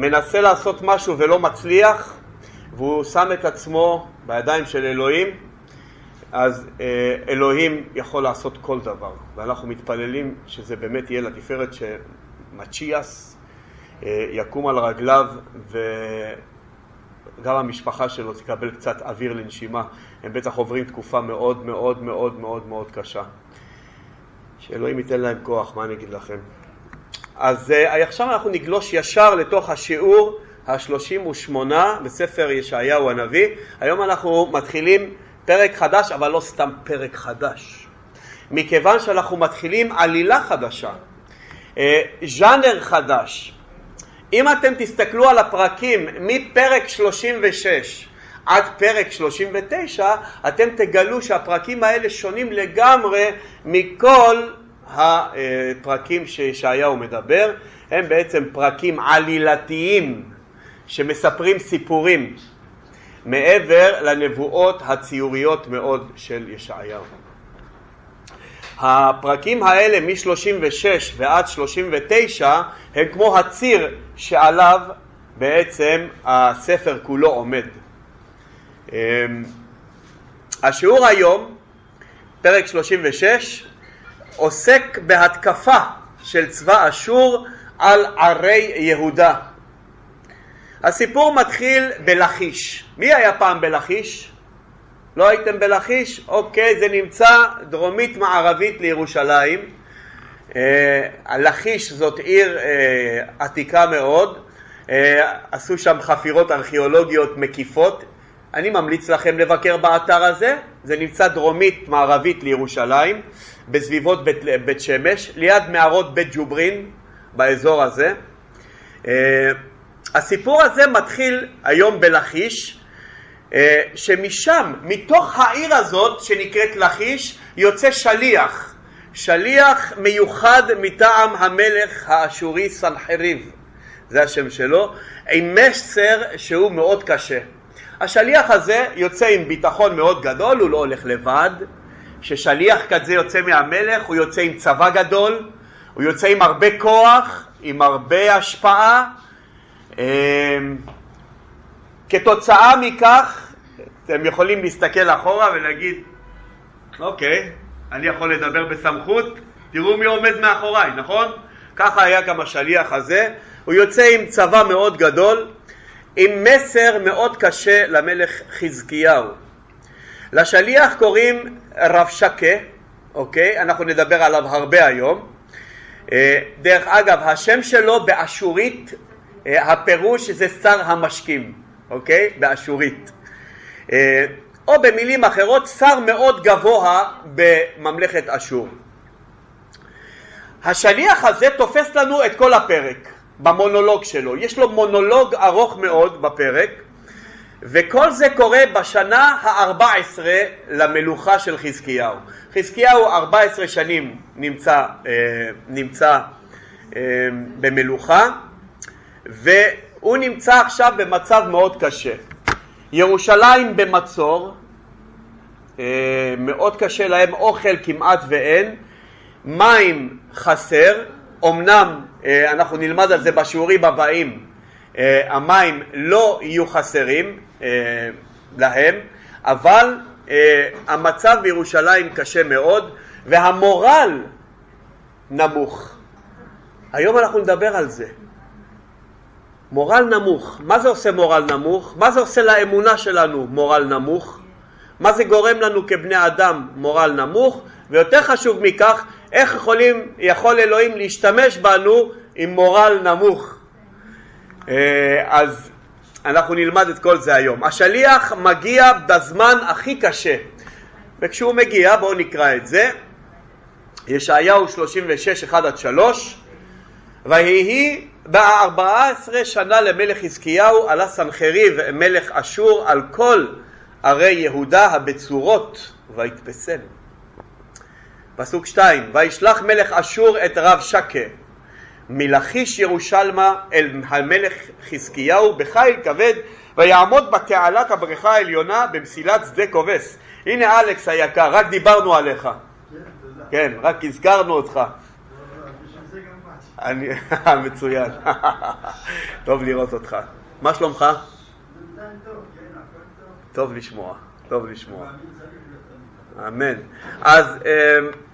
מנסה לעשות משהו ולא מצליח, והוא שם את עצמו בידיים של אלוהים, אז אה, אלוהים יכול לעשות כל דבר, ואנחנו מתפללים שזה באמת יהיה לתפארת שמצ'יאס אה, יקום על רגליו וגם המשפחה שלו תקבל קצת אוויר לנשימה. הם בטח עוברים תקופה מאוד מאוד מאוד מאוד מאוד קשה. שאלוהים ייתן להם כוח, מה אני אגיד לכם? אז uh, עכשיו אנחנו נגלוש ישר לתוך השיעור ה-38 בספר ישעיהו הנביא. היום אנחנו מתחילים פרק חדש, אבל לא סתם פרק חדש. מכיוון שאנחנו מתחילים עלילה חדשה, uh, ז'אנר חדש. אם אתם תסתכלו על הפרקים מפרק 36 עד פרק 39, אתם תגלו שהפרקים האלה שונים לגמרי מכל הפרקים שישעיהו מדבר, הם בעצם פרקים עלילתיים שמספרים סיפורים מעבר לנבואות הציוריות מאוד של ישעיהו. הפרקים האלה מ-36 ועד 39 הם כמו הציר שעליו בעצם הספר כולו עומד. אמ, השיעור היום, פרק 36, עוסק בהתקפה של צבא אשור על ערי יהודה. הסיפור מתחיל בלכיש. מי היה פעם בלכיש? לא הייתם בלכיש? אוקיי, זה נמצא דרומית מערבית לירושלים. אה, לכיש זאת עיר אה, עתיקה מאוד, אה, עשו שם חפירות ארכיאולוגיות מקיפות. אני ממליץ לכם לבקר באתר הזה, זה נמצא דרומית מערבית לירושלים. בסביבות בית, בית שמש, ליד מערות בית ג'וברין, באזור הזה. Uh, הסיפור הזה מתחיל היום בלכיש, uh, שמשם, מתוך העיר הזאת שנקראת לכיש, יוצא שליח, שליח מיוחד מטעם המלך האשורי סנחריב, זה השם שלו, עם מסר שהוא מאוד קשה. השליח הזה יוצא עם ביטחון מאוד גדול, הוא לא הולך לבד, כששליח כזה יוצא מהמלך הוא יוצא עם צבא גדול, הוא יוצא עם הרבה כוח, עם הרבה השפעה. אמ, כתוצאה מכך אתם יכולים להסתכל אחורה ולהגיד אוקיי, אני יכול לדבר בסמכות, תראו מי עומד מאחוריי, נכון? ככה היה גם השליח הזה, הוא יוצא עם צבא מאוד גדול, עם מסר מאוד קשה למלך חזקיהו. לשליח קוראים רב שקה, אוקיי? אנחנו נדבר עליו הרבה היום. אה, דרך אגב, השם שלו באשורית, אה, הפירוש זה שר המשקים, אוקיי? באשורית. אה, או במילים אחרות, שר מאוד גבוה בממלכת אשור. השליח הזה תופס לנו את כל הפרק במונולוג שלו. יש לו מונולוג ארוך מאוד בפרק, וכל זה קורה בשנה ה-14 למלוכה של חזקיהו. חזקיהו 14 שנים נמצא, אה, נמצא אה, במלוכה והוא נמצא עכשיו במצב מאוד קשה. ירושלים במצור, אה, מאוד קשה להם, אוכל כמעט ואין, מים חסר, אמנם אנחנו נלמד על זה בשיעורים הבאים, המים לא יהיו חסרים, אה, להם, אבל אה, המצב בירושלים קשה מאוד והמורל נמוך. היום אנחנו נדבר על זה. מורל נמוך. מה זה עושה מורל נמוך? מה זה עושה לאמונה שלנו מורל נמוך? מה זה גורם לנו כבני אדם מורל נמוך? ויותר חשוב מכך, איך יכולים, יכול אלוהים להשתמש בנו עם מורל נמוך? אה, אז אנחנו נלמד את כל זה היום. השליח מגיע בזמן הכי קשה, וכשהוא מגיע, בואו נקרא את זה, ישעיהו 36, 1 עד 3, ויהי בארבע עשרה שנה למלך חזקיהו עלה סנחריב מלך אשור על כל ערי יהודה הבצורות ויתפסם. פסוק שתיים וישלח מלך אשור את רב שקה מלכיש ירושלמה אל המלך חזקיהו בחיל כבד ויעמוד בתעלת הבריכה העליונה במסילת שדה כובס. הנה אלכס היקר, רק דיברנו עליך. כן, רק הזכרנו אותך. אני, מצוין. טוב לראות אותך. מה שלומך? טוב לשמוע, טוב לשמוע. אמן. אז אמ,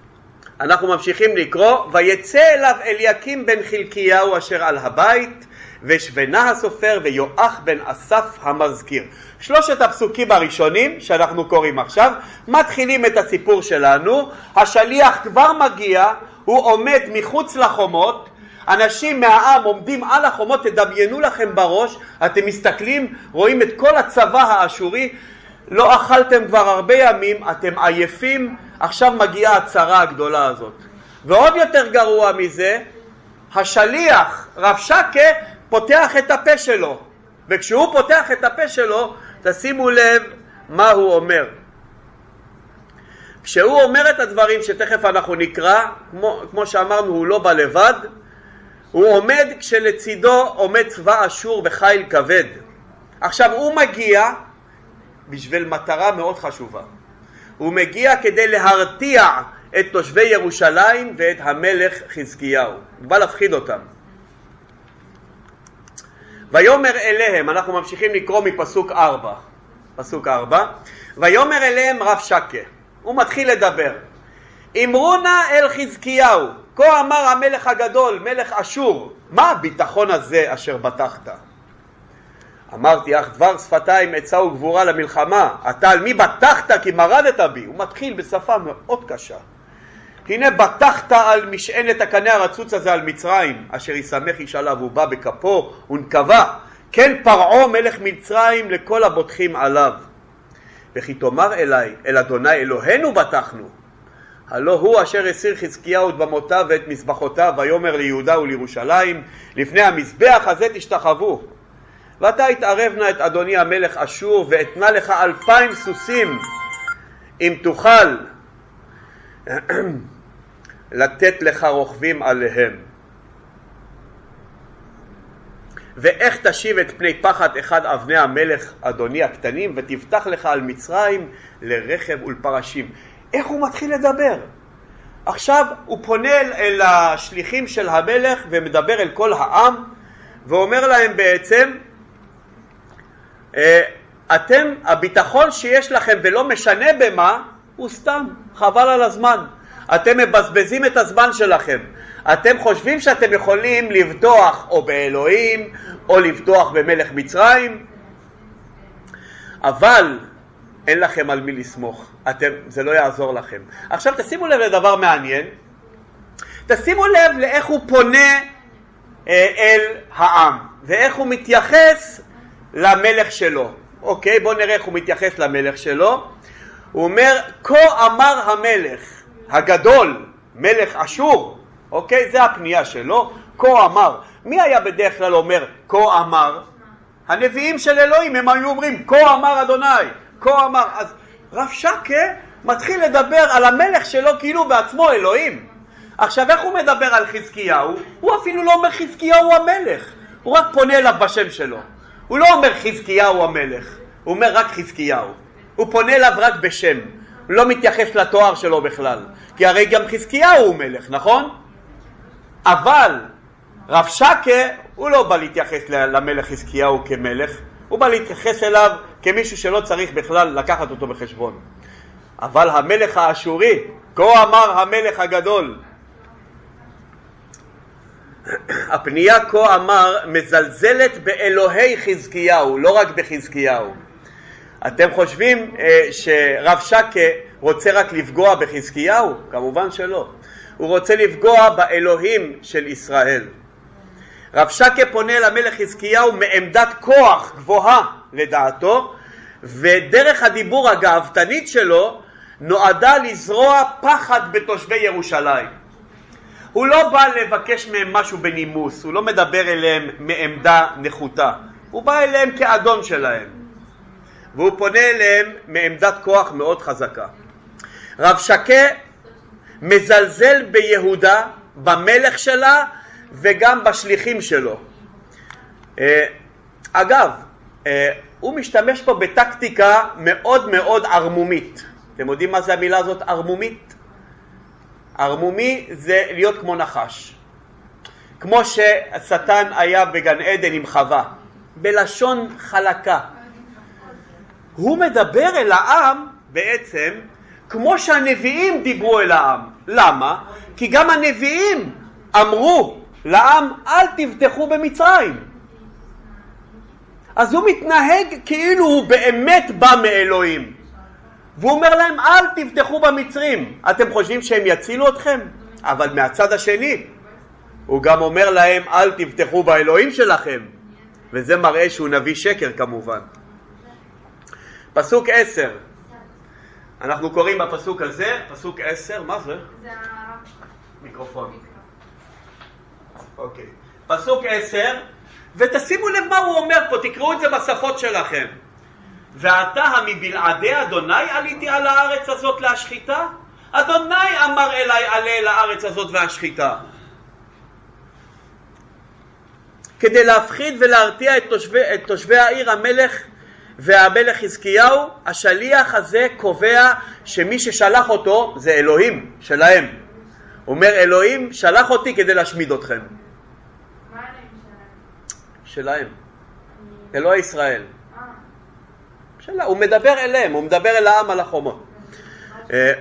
אנחנו ממשיכים לקרוא, ויצא אליו אליקים בן חלקיהו אשר על הבית, ושבנה הסופר ויואח בן אסף המזכיר. שלושת הפסוקים הראשונים שאנחנו קוראים עכשיו מתחילים את הסיפור שלנו, השליח כבר מגיע, הוא עומד מחוץ לחומות, אנשים מהעם עומדים על החומות, תדמיינו לכם בראש, אתם מסתכלים, רואים את כל הצבא האשורי, לא אכלתם כבר הרבה ימים, אתם עייפים, עכשיו מגיעה הצרה הגדולה הזאת. ועוד יותר גרוע מזה, השליח, רב שקה, פותח את הפה שלו, וכשהוא פותח את הפה שלו, תשימו לב מה הוא אומר. כשהוא אומר את הדברים שתכף אנחנו נקרא, כמו, כמו שאמרנו, הוא לא בא לבד, הוא עומד כשלצידו עומד צבא אשור וחיל כבד. עכשיו הוא מגיע בשביל מטרה מאוד חשובה. הוא מגיע כדי להרתיע את תושבי ירושלים ואת המלך חזקיהו. הוא בא להפחיד אותם. ויאמר אליהם, אנחנו ממשיכים לקרוא מפסוק ארבע, פסוק ארבע, ויאמר אליהם רב שקה, הוא מתחיל לדבר, אמרו נא אל חזקיהו, כה אמר המלך הגדול, מלך אשור, מה הביטחון הזה אשר בטחת? אמרתי אך דבר שפתיים עצה וגבורה למלחמה, אתה על מי בטחת כי מרדת בי? הוא מתחיל בשפה מאוד קשה. הנה בטחת על משענת הקנה הרצוץ הזה על מצרים, אשר ישמח איש עליו, הוא בא בכפו ונקבה, כן פרעה מלך מצרים לכל הבוטחים עליו. וכי תאמר אליי, אל אדוני אלוהינו בטחנו, הלא הוא אשר הסיר חזקיהו את במותיו ואת מזבחותיו, ויאמר ליהודה ולירושלים, לפני המזבח הזה תשתחוו. ואתה התערב נא את אדוני המלך אשור, ואתנה לך אלפיים סוסים, אם תוכל לתת לך רוכבים עליהם. ואיך תשיב את פני פחד אחד אבני המלך אדוני הקטנים ותפתח לך על מצרים לרכב ולפרשים. איך הוא מתחיל לדבר? עכשיו הוא פונה אל השליחים של המלך ומדבר אל כל העם ואומר להם בעצם אתם, הביטחון שיש לכם ולא משנה במה הוא סתם, חבל על הזמן. אתם מבזבזים את הזמן שלכם. אתם חושבים שאתם יכולים לבטוח או באלוהים או לבטוח במלך מצרים, אבל אין לכם על מי לסמוך, אתם, זה לא יעזור לכם. עכשיו תשימו לב לדבר מעניין, תשימו לב לאיך הוא פונה אה, אל העם ואיך הוא מתייחס למלך שלו. אוקיי, בואו נראה איך הוא מתייחס למלך שלו. הוא אומר, כה אמר המלך הגדול, מלך אשור, אוקיי? זה הפנייה שלו, כה אמר. מי היה בדרך כלל אומר כה אמר? הנביאים של אלוהים, הם היו אומרים כה אמר אדוני, כה אמר. אז רב שקה מתחיל לדבר על המלך שלו כאילו בעצמו אלוהים. עכשיו איך הוא מדבר על חזקיהו? הוא אפילו לא אומר חזקיהו המלך, הוא רק פונה אליו בשם שלו. הוא לא אומר חזקיהו המלך, הוא אומר רק חזקיהו. הוא פונה אליו רק בשם, הוא לא מתייחס לתואר שלו בכלל, כי הרי גם חזקיהו הוא מלך, נכון? אבל רב שקה הוא לא בא להתייחס למלך חזקיהו כמלך, הוא בא להתייחס אליו כמישהו שלא צריך בכלל לקחת אותו בחשבון. אבל המלך האשורי, כה אמר המלך הגדול, הפנייה כה אמר מזלזלת באלוהי חזקיהו, לא רק בחזקיהו. אתם חושבים אה, שרב שקה רוצה רק לפגוע בחזקיהו? כמובן שלא. הוא רוצה לפגוע באלוהים של ישראל. רב שקה פונה למלך חזקיהו מעמדת כוח גבוהה לדעתו, ודרך הדיבור הגאוותנית שלו נועדה לזרוע פחד בתושבי ירושלים. הוא לא בא לבקש מהם משהו בנימוס, הוא לא מדבר אליהם מעמדה נחותה, הוא בא אליהם כאדון שלהם, והוא פונה אליהם מעמדת כוח מאוד חזקה. רב שקה מזלזל ביהודה, במלך שלה וגם בשליחים שלו. אה, אגב, אה, הוא משתמש פה בטקטיקה מאוד מאוד ערמומית. אתם יודעים מה זה המילה הזאת ערמומית? ערמומי זה להיות כמו נחש. כמו ששטן היה בגן עדן עם חווה, בלשון חלקה. הוא מדבר אל העם בעצם כמו שהנביאים דיברו אל העם. למה? כי גם הנביאים אמרו לעם אל תבטחו במצרים. אז הוא מתנהג כאילו הוא באמת בא מאלוהים. והוא אומר להם אל תבטחו במצרים. אתם חושבים שהם יצילו אתכם? אבל מהצד השני הוא גם אומר להם אל תבטחו באלוהים שלכם. וזה מראה שהוא נביא שקר כמובן. פסוק עשר, אנחנו קוראים בפסוק הזה, פסוק עשר, מה זה? זה מיקרופון. אוקיי. פסוק עשר, ותשימו לב מה הוא אומר פה, תקראו את זה בשפות שלכם. ועתה מבלעדי אדוני עליתי על הארץ הזאת להשחיתה? אדוני אמר אליי עלה לארץ הזאת והשחיתה. כדי להפחיד ולהרתיע את תושבי, את תושבי העיר המלך והמלך חזקיהו, השליח הזה קובע שמי ששלח אותו זה אלוהים שלהם. הוא אומר אלוהים שלח אותי כדי להשמיד אתכם. שלהם. אלוהי ישראל. שלה, הוא מדבר אליהם, הוא מדבר אל העם על החומות. אה,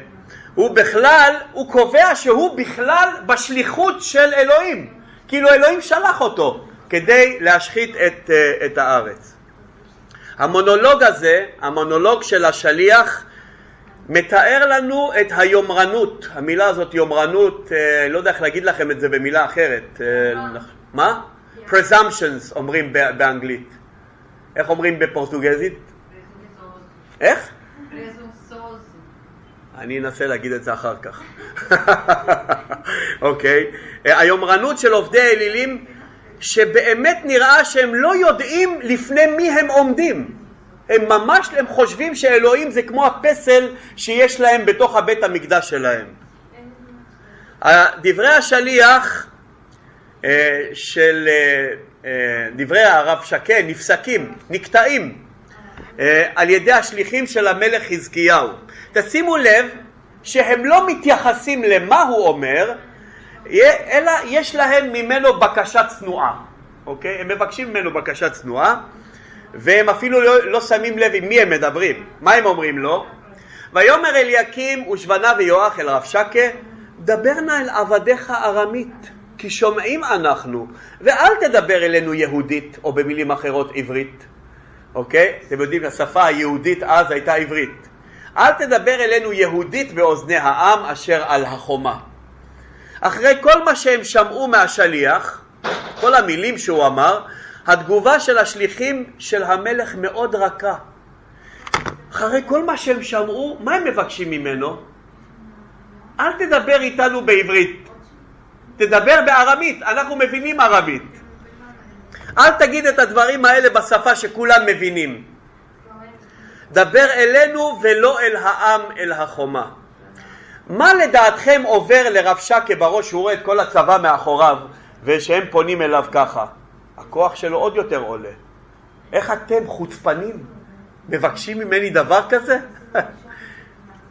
הוא בכלל, הוא קובע שהוא בכלל בשליחות של אלוהים, כאילו אלוהים שלח אותו כדי להשחית את, אה, את הארץ. המונולוג הזה, המונולוג של השליח, מתאר לנו את היומרנות, המילה הזאת יומרנות, אה, לא יודע איך להגיד לכם את זה במילה אחרת, מה? presumptions אומרים באנגלית. איך אומרים בפורטוגזית? איך? אני אנסה להגיד את זה אחר כך. אוקיי. okay. היומרנות של עובדי האלילים שבאמת נראה שהם לא יודעים לפני מי הם עומדים. הם ממש, הם חושבים שאלוהים זה כמו הפסל שיש להם בתוך הבית המקדש שלהם. דברי השליח אה, של אה, אה, דברי הרב שקה נפסקים, נקטעים על ידי השליחים של המלך חזקיהו. תשימו לב שהם לא מתייחסים למה הוא אומר, אלא יש להם ממנו בקשה צנועה, אוקיי? הם מבקשים ממנו בקשה צנועה והם אפילו לא, לא שמים לב עם מי הם מדברים. מה הם אומרים לו? ויאמר אליקים ושבנה ויואח אל רב שקה דבר נא אל עבדיך ארמית כי שומעים אנחנו, ואל תדבר אלינו יהודית, או במילים אחרות עברית, אוקיי? אתם יודעים, השפה היהודית אז הייתה עברית. אל תדבר אלינו יהודית באוזני העם אשר על החומה. אחרי כל מה שהם שמעו מהשליח, כל המילים שהוא אמר, התגובה של השליחים של המלך מאוד רכה. אחרי כל מה שהם שמעו, מה הם מבקשים ממנו? אל תדבר איתנו בעברית. תדבר בארמית, אנחנו מבינים ארמית. אל תגיד את הדברים האלה בשפה שכולם מבינים. דבר אלינו ולא אל העם, אל החומה. מה לדעתכם עובר לרב שקה בראש, שהוא רואה את כל הצבא מאחוריו, ושהם פונים אליו ככה? הכוח שלו עוד יותר עולה. איך אתם חוצפנים? מבקשים ממני דבר כזה?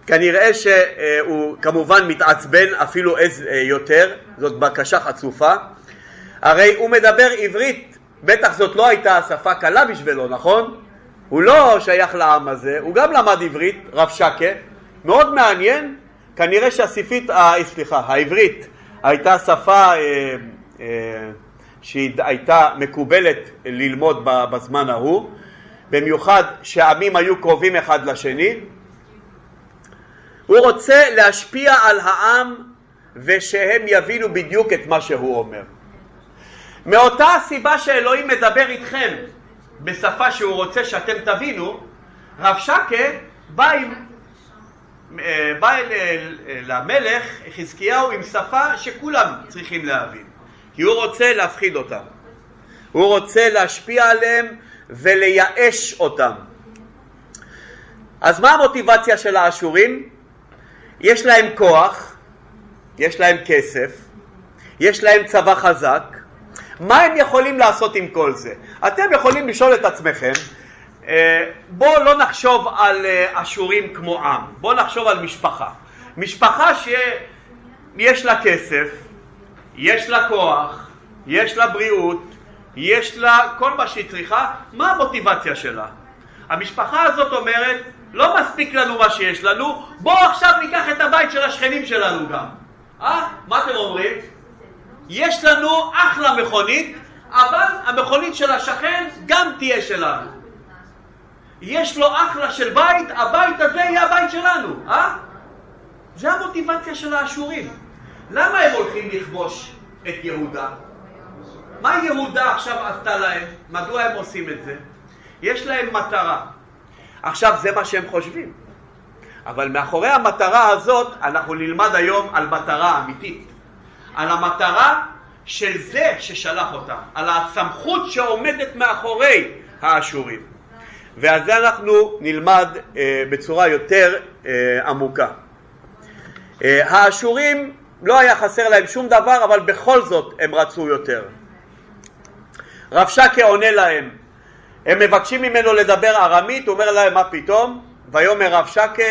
כנראה שהוא כמובן מתעצבן אפילו יותר, זאת בקשה חצופה. הרי הוא מדבר עברית, בטח זאת לא הייתה שפה קלה בשבילו, נכון? הוא לא שייך לעם הזה, הוא גם למד עברית, רב שקה, מאוד מעניין, כנראה שהספרית, אה, סליחה, העברית הייתה שפה אה, אה, שהייתה מקובלת ללמוד בזמן ההוא, במיוחד שעמים היו קרובים אחד לשני, הוא רוצה להשפיע על העם ושהם יבינו בדיוק את מה שהוא אומר. מאותה הסיבה שאלוהים מדבר איתכם בשפה שהוא רוצה שאתם תבינו, רב שקה בא, עם, אה, בא אל, למלך חזקיהו עם שפה שכולם צריכים להבין, כי הוא רוצה להפחיד אותם, הוא רוצה להשפיע עליהם ולייאש אותם. אז מה המוטיבציה של האשורים? יש להם כוח, יש להם כסף, יש להם צבא חזק, מה הם יכולים לעשות עם כל זה? אתם יכולים לשאול את עצמכם, אה, בואו לא נחשוב על אה, אשורים כמו עם, בואו נחשוב על משפחה. משפחה שיש לה כסף, יש לה כוח, יש לה בריאות, יש לה כל מה שהיא צריכה, מה המוטיבציה שלה? המשפחה הזאת אומרת, לא מספיק לנו מה שיש לנו, בואו עכשיו ניקח את הבית של השכנים שלנו גם. אה? מה אתם אומרים? יש לנו אחלה מכונית, אבל המכונית של השכן גם תהיה שלנו. יש לו אחלה של בית, הבית הזה יהיה הבית שלנו, אה? זה המוטיבציה של האשורים. למה הם הולכים לכבוש את יהודה? מה יהודה עכשיו עשתה להם? מדוע הם עושים את זה? יש להם מטרה. עכשיו, זה מה שהם חושבים. אבל מאחורי המטרה הזאת, אנחנו נלמד היום על מטרה אמיתית. על המטרה של זה ששלח אותם, על הסמכות שעומדת מאחורי האשורים. ועל זה אנחנו נלמד אה, בצורה יותר אה, עמוקה. אה, האשורים לא היה חסר להם שום דבר, אבל בכל זאת הם רצו יותר. רב שקה עונה להם, הם מבקשים ממנו לדבר ארמית, הוא אומר להם מה פתאום? ויאמר רב שקה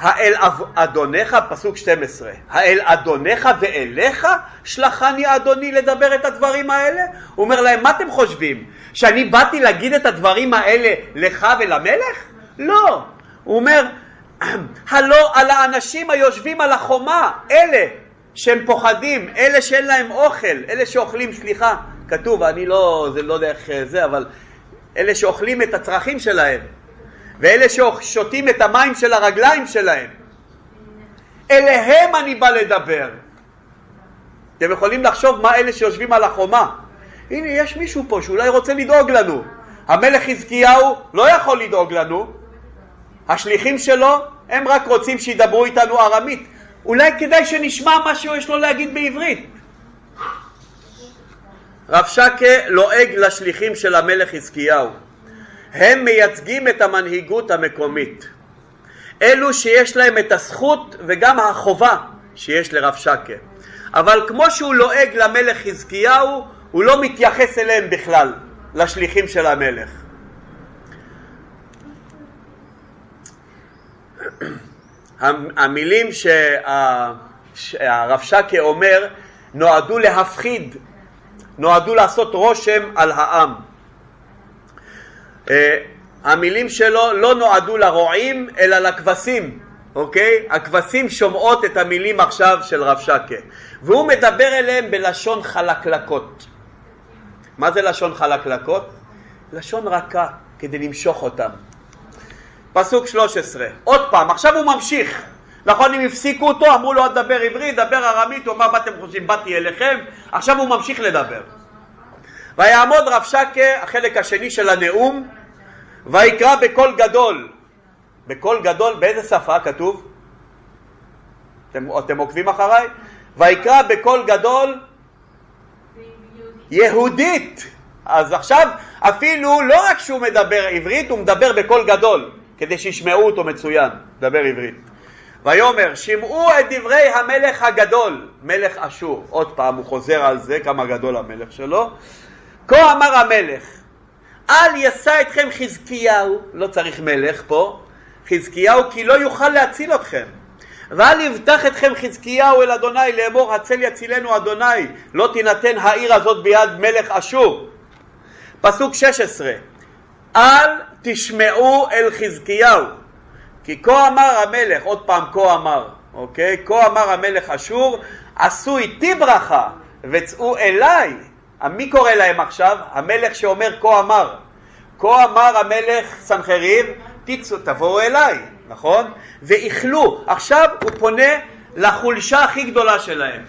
האל אדונך, פסוק 12, האל אדונך ואליך שלחני אדוני לדבר את הדברים האלה? הוא אומר להם, מה אתם חושבים? שאני באתי להגיד את הדברים האלה לך ולמלך? לא. הוא אומר, הלא על האנשים היושבים על החומה, אלה שהם פוחדים, אלה שאין להם אוכל, אלה שאוכלים, סליחה, כתוב, אני לא, זה לא יודע איך זה, אבל אלה שאוכלים את הצרכים שלהם, ואלה ששותים את המים של הרגליים שלהם, אליהם אני בא לדבר. אתם יכולים לחשוב מה אלה שיושבים על החומה. הנה, יש מישהו פה שאולי רוצה לדאוג לנו. המלך חזקיהו לא יכול לדאוג לנו. השליחים שלו, הם רק רוצים שידברו איתנו ארמית. אולי כדאי שנשמע מה שיש לו להגיד בעברית. רב שקה לועג לשליחים של המלך חזקיהו. הם מייצגים את המנהיגות המקומית. אלו שיש להם את הזכות וגם החובה שיש לרב שקה. אבל כמו שהוא לועג למלך חזקיהו, הוא לא מתייחס אליהם בכלל, לשליחים של המלך. המילים שהרב שקה אומר נועדו להפחיד, נועדו לעשות רושם על העם. אה, המילים שלו לא נועדו לרועים אלא לכבשים, אוקיי? הכבשים שומעות את המילים עכשיו של רב שקה והוא מדבר אליהם בלשון חלקלקות. מה זה לשון חלקלקות? לשון רכה כדי למשוך אותם. פסוק 13, עוד פעם, עכשיו הוא ממשיך. נכון, אם הפסיקו אותו, אמרו לו, אל תדבר עברית, דבר ארמית, הוא אמר, מה אתם חושבים, באתי אליכם, עכשיו הוא ממשיך לדבר. ויעמוד רב שקה, החלק השני של הנאום, ויקרא בקול גדול. בקול גדול, באיזה שפה כתוב? אתם, אתם עוקבים אחריי? ויקרא בקול גדול יהודית. אז עכשיו אפילו לא רק שהוא מדבר עברית, הוא מדבר בקול גדול, כדי שישמעו אותו מצוין, מדבר עברית. ויאמר שמעו את דברי המלך הגדול, מלך אשור, עוד פעם הוא חוזר על זה, כמה גדול המלך שלו, כה אמר המלך, אל ישא אתכם חזקיהו, לא צריך מלך פה, חזקיהו כי לא יוכל להציל אתכם. ואל יבטח אתכם חזקיהו אל אדוני לאמור הצל יצילנו אדוני לא תינתן העיר הזאת ביד מלך אשור. פסוק 16 אל תשמעו אל חזקיהו כי כה אמר המלך, עוד פעם כה אמר, אוקיי? כה אמר המלך אשור עשו איתי ברכה וצאו אליי מי קורא להם עכשיו? המלך שאומר כה אמר. כה אמר המלך סנחריב, תצאו, תבואו אליי, נכון? ואיכלו. עכשיו הוא פונה לחולשה הכי גדולה שלהם.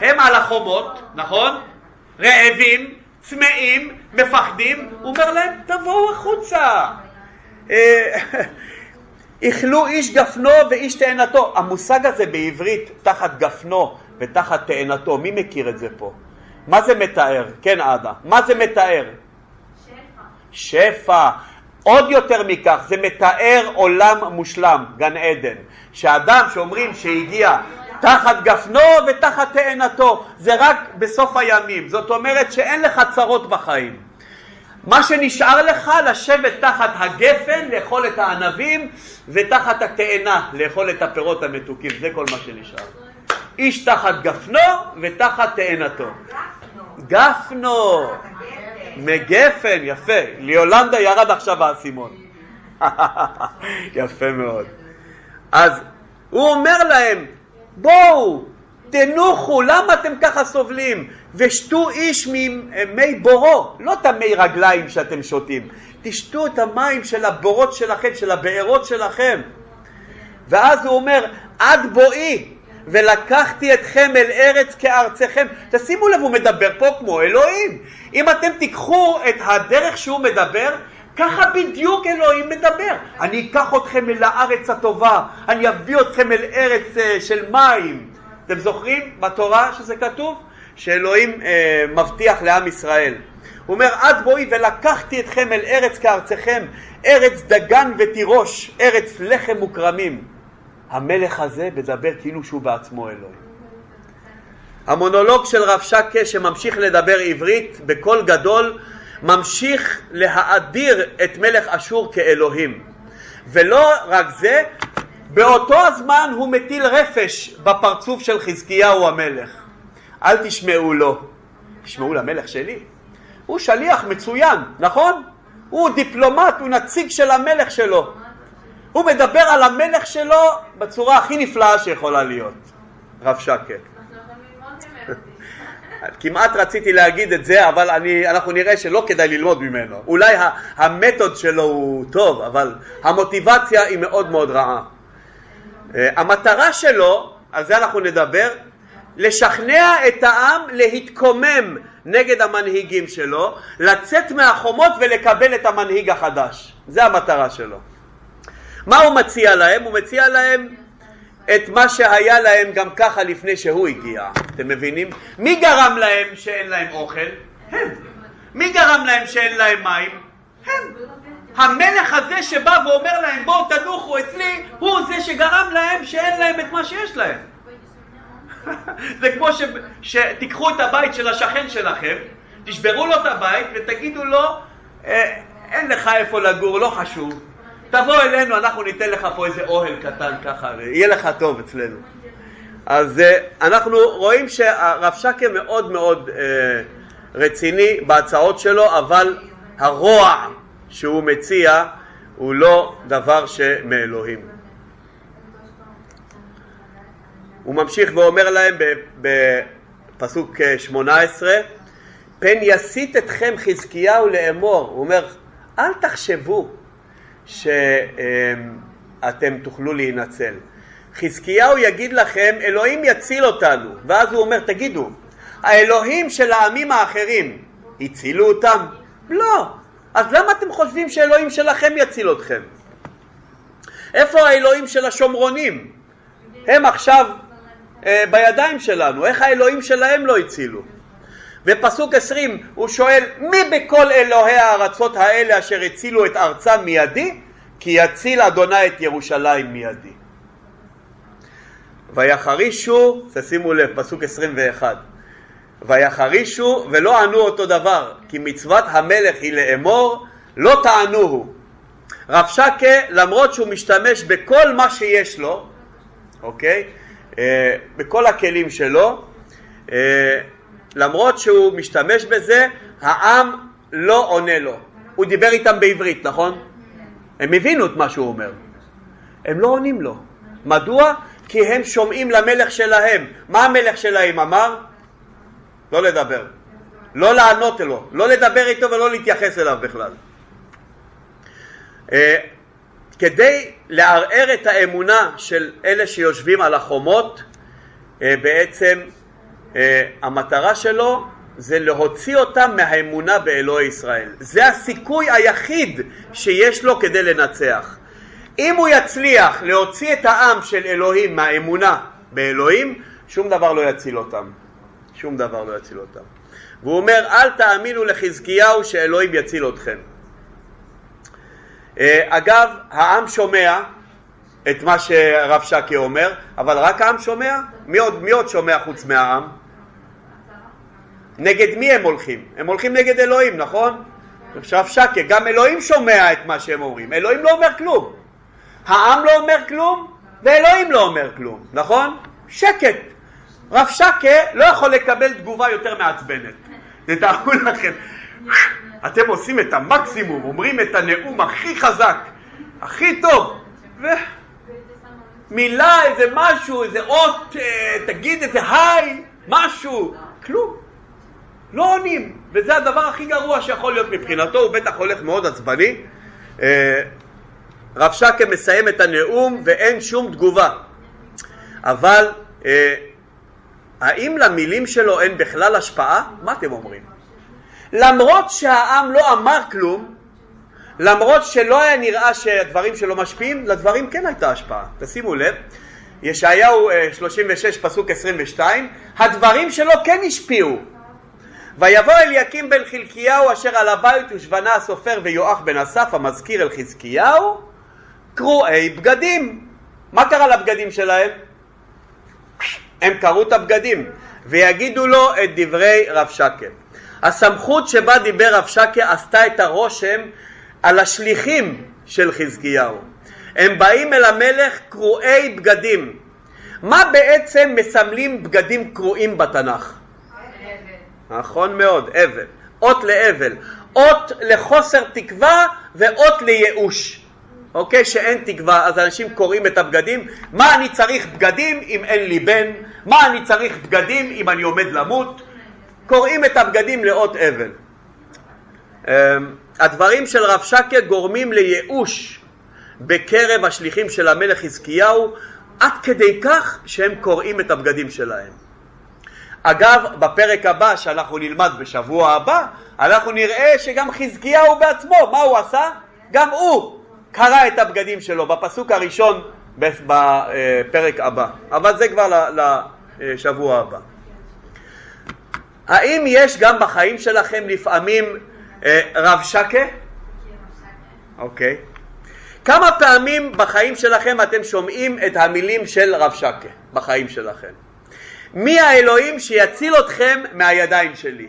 הם על החומות, נכון? רעבים, צמאים, מפחדים, הוא אומר להם, תבואו החוצה. איכלו איש גפנו ואיש תאנתו. המושג הזה בעברית, תחת גפנו ותחת תאנתו, מי מכיר את זה פה? מה זה מתאר? כן, עדה. מה זה מתאר? שפע. שפע. עוד יותר מכך, זה מתאר עולם מושלם, גן עדן. שאדם שאומרים שהגיע תחת גפנו ותחת תאנתו, זה רק בסוף הימים. זאת אומרת שאין לך צרות בחיים. מה שנשאר לך לשבת תחת הגפן, לאכול את הענבים, ותחת התאנה, לאכול את הפירות המתוקים. זה כל מה שנשאר. איש תחת גפנו ותחת תאנתו. גפנו, מגפן, יפה. ליולנדה ירד עכשיו האסימון. יפה מאוד. אז הוא אומר להם, בואו, תנוחו, למה אתם ככה סובלים? ושתו איש ממי בורו, לא את המי רגליים שאתם שותים, תשתו את המים של הבורות שלכם, של הבארות שלכם. ואז הוא אומר, עד בואי, ולקחתי אתכם אל ארץ כארצכם. תשימו לב, הוא מדבר פה כמו אלוהים. אם אתם תיקחו את הדרך שהוא מדבר, ככה בדיוק אלוהים מדבר. אני אקח אתכם אל הארץ הטובה, אני אביא אתכם אל ארץ uh, של מים. אתם זוכרים בתורה שזה כתוב? שאלוהים אה, מבטיח לעם ישראל. הוא אומר, עד בואי ולקחתי אתכם אל ארץ כארצכם, ארץ דגן ותירוש, ארץ לחם וכרמים. המלך הזה מדבר כאילו שהוא בעצמו אלוהים. המונולוג של רב שקה שממשיך לדבר עברית בקול גדול ממשיך להאדיר את מלך אשור כאלוהים. ולא רק זה, באותו הזמן הוא מטיל רפש בפרצוף של חזקיהו המלך. אל תשמעו לו, תשמעו למלך שלי? הוא שליח מצוין, נכון? הוא דיפלומט, הוא נציג של המלך שלו הוא מדבר על המלך שלו בצורה הכי נפלאה שיכולה להיות, רב שקר. כמעט רציתי להגיד את זה, אבל אני, אנחנו נראה שלא כדאי ללמוד ממנו. אולי המתוד שלו הוא טוב, אבל המוטיבציה היא מאוד מאוד רעה. אה, המטרה שלו, על זה אנחנו נדבר, לשכנע את העם להתקומם נגד המנהיגים שלו, לצאת מהחומות ולקבל את המנהיג החדש. זה המטרה שלו. מה הוא מציע להם? הוא מציע להם את מה שהיה להם גם ככה לפני שהוא הגיע. אתם מבינים? מי גרם להם שאין להם אוכל? הם. מי גרם להם שאין להם מים? הם. המלך הזה שבא ואומר להם בואו תנוחו אצלי, הוא זה שגרם להם שאין להם את מה שיש להם. זה כמו ש... שתיקחו את הבית של השכן שלכם, תשברו לו את הבית ותגידו לו אה, אין לך איפה לגור, לא חשוב, תבוא אלינו, אנחנו ניתן לך פה איזה אוהל קטן ככה, ויהיה לך טוב אצלנו. אז אה, אנחנו רואים שהרב שקה מאוד מאוד אה, רציני בהצעות שלו, אבל הרוע שהוא מציע הוא לא דבר שמאלוהים. הוא ממשיך ואומר להם בפסוק 18 פן יסית אתכם חזקיהו לאמור, הוא אומר אל תחשבו שאתם תוכלו להינצל. חזקיהו יגיד לכם, אלוהים יציל אותנו, ואז הוא אומר, תגידו, האלוהים של העמים האחרים הצילו אותם? לא. אז למה אתם חושבים שאלוהים שלכם יציל אתכם? איפה האלוהים של השומרונים? הם עכשיו אה, בידיים שלנו, איך האלוהים שלהם לא הצילו? ופסוק עשרים הוא שואל מי בכל אלוהי הארצות האלה אשר הצילו את ארצם מידי? כי יציל אדוני את ירושלים מידי. ויחרישו, תשימו לב, פסוק עשרים ואחד ויחרישו ולא ענו אותו דבר כי מצוות המלך היא לאמור לא תענוהו. רב שקה למרות שהוא משתמש בכל מה שיש לו אוקיי אה, בכל הכלים שלו אה, למרות שהוא משתמש בזה, העם לא עונה לו. הוא דיבר איתם בעברית, נכון? הם הבינו את מה שהוא אומר. הם לא עונים לו. מדוע? כי הם שומעים למלך שלהם. מה המלך שלהם אמר? לא לדבר. לא לענות לו, לא לדבר איתו ולא להתייחס אליו בכלל. Uh, כדי לערער את האמונה של אלה שיושבים על החומות, uh, בעצם המטרה שלו זה להוציא אותם מהאמונה באלוהי ישראל. זה הסיכוי היחיד שיש לו כדי לנצח. אם הוא יצליח להוציא את העם של אלוהים מהאמונה באלוהים, שום דבר לא יציל אותם. שום דבר לא יציל אותם. והוא אומר, אל תאמינו לחזקיהו שאלוהים יציל אתכם. Uh, אגב, העם שומע את מה שרב שקי אומר, אבל רק העם שומע? מי עוד, מי עוד שומע חוץ מהעם? נגד מי הם הולכים? הם הולכים נגד אלוהים, נכון? עכשיו שקה, גם אלוהים שומע את מה שהם אומרים, אלוהים לא אומר כלום. העם לא אומר כלום ואלוהים לא אומר כלום, נכון? שקט. רב שקה לא יכול לקבל תגובה יותר מעצבנת. תתארו לכם, אתם עושים את המקסימום, אומרים את הנאום הכי חזק, הכי טוב, ומילה, איזה משהו, איזה אות, אה, תגיד איזה היי, משהו, כלום. לא עונים, וזה הדבר הכי גרוע שיכול להיות מבחינתו, הוא בטח הולך מאוד עצבני. אה, רב שקה מסיים את הנאום ואין שום תגובה. אבל אה, האם למילים שלו אין בכלל השפעה? מה אתם אומרים? למרות שהעם לא אמר כלום, למרות שלא היה נראה שהדברים שלו משפיעים, לדברים כן הייתה השפעה. תשימו לב, ישעיהו 36 אה, פסוק 22, הדברים שלו כן השפיעו. ויבוא אליקים בן חלקיהו אשר על הבית ושבנה הסופר ויואח בן אסף המזכיר אל חזקיהו קרועי בגדים. מה קרה לבגדים שלהם? הם קראו את הבגדים ויגידו לו את דברי רב שקה. הסמכות שבה דיבר רב שקה עשתה את הרושם על השליחים של חזקיהו. הם באים אל המלך קרועי בגדים. מה בעצם מסמלים בגדים קרועים בתנ"ך? נכון מאוד, אבל. אות לאבל. אות לחוסר תקווה ואות לייאוש. אוקיי? שאין תקווה, אז אנשים קוראים את הבגדים. מה אני צריך בגדים אם אין לי בן? מה אני צריך בגדים אם אני עומד למות? קוראים את הבגדים לאות אבל. אמ, הדברים של רב שקה גורמים לייאוש בקרב השליחים של המלך חזקיהו עד כדי כך שהם קוראים את הבגדים שלהם. אגב, בפרק הבא שאנחנו נלמד בשבוע הבא, אנחנו נראה שגם חזקיהו בעצמו, מה הוא עשה? גם הוא קרע את הבגדים שלו בפסוק הראשון בפרק הבא, אבל זה כבר לשבוע הבא. האם יש גם בחיים שלכם לפעמים אה, רב שקה? אוקיי. כמה פעמים בחיים שלכם אתם שומעים את המילים של רב שקה בחיים שלכם? מי האלוהים שיציל אתכם מהידיים שלי?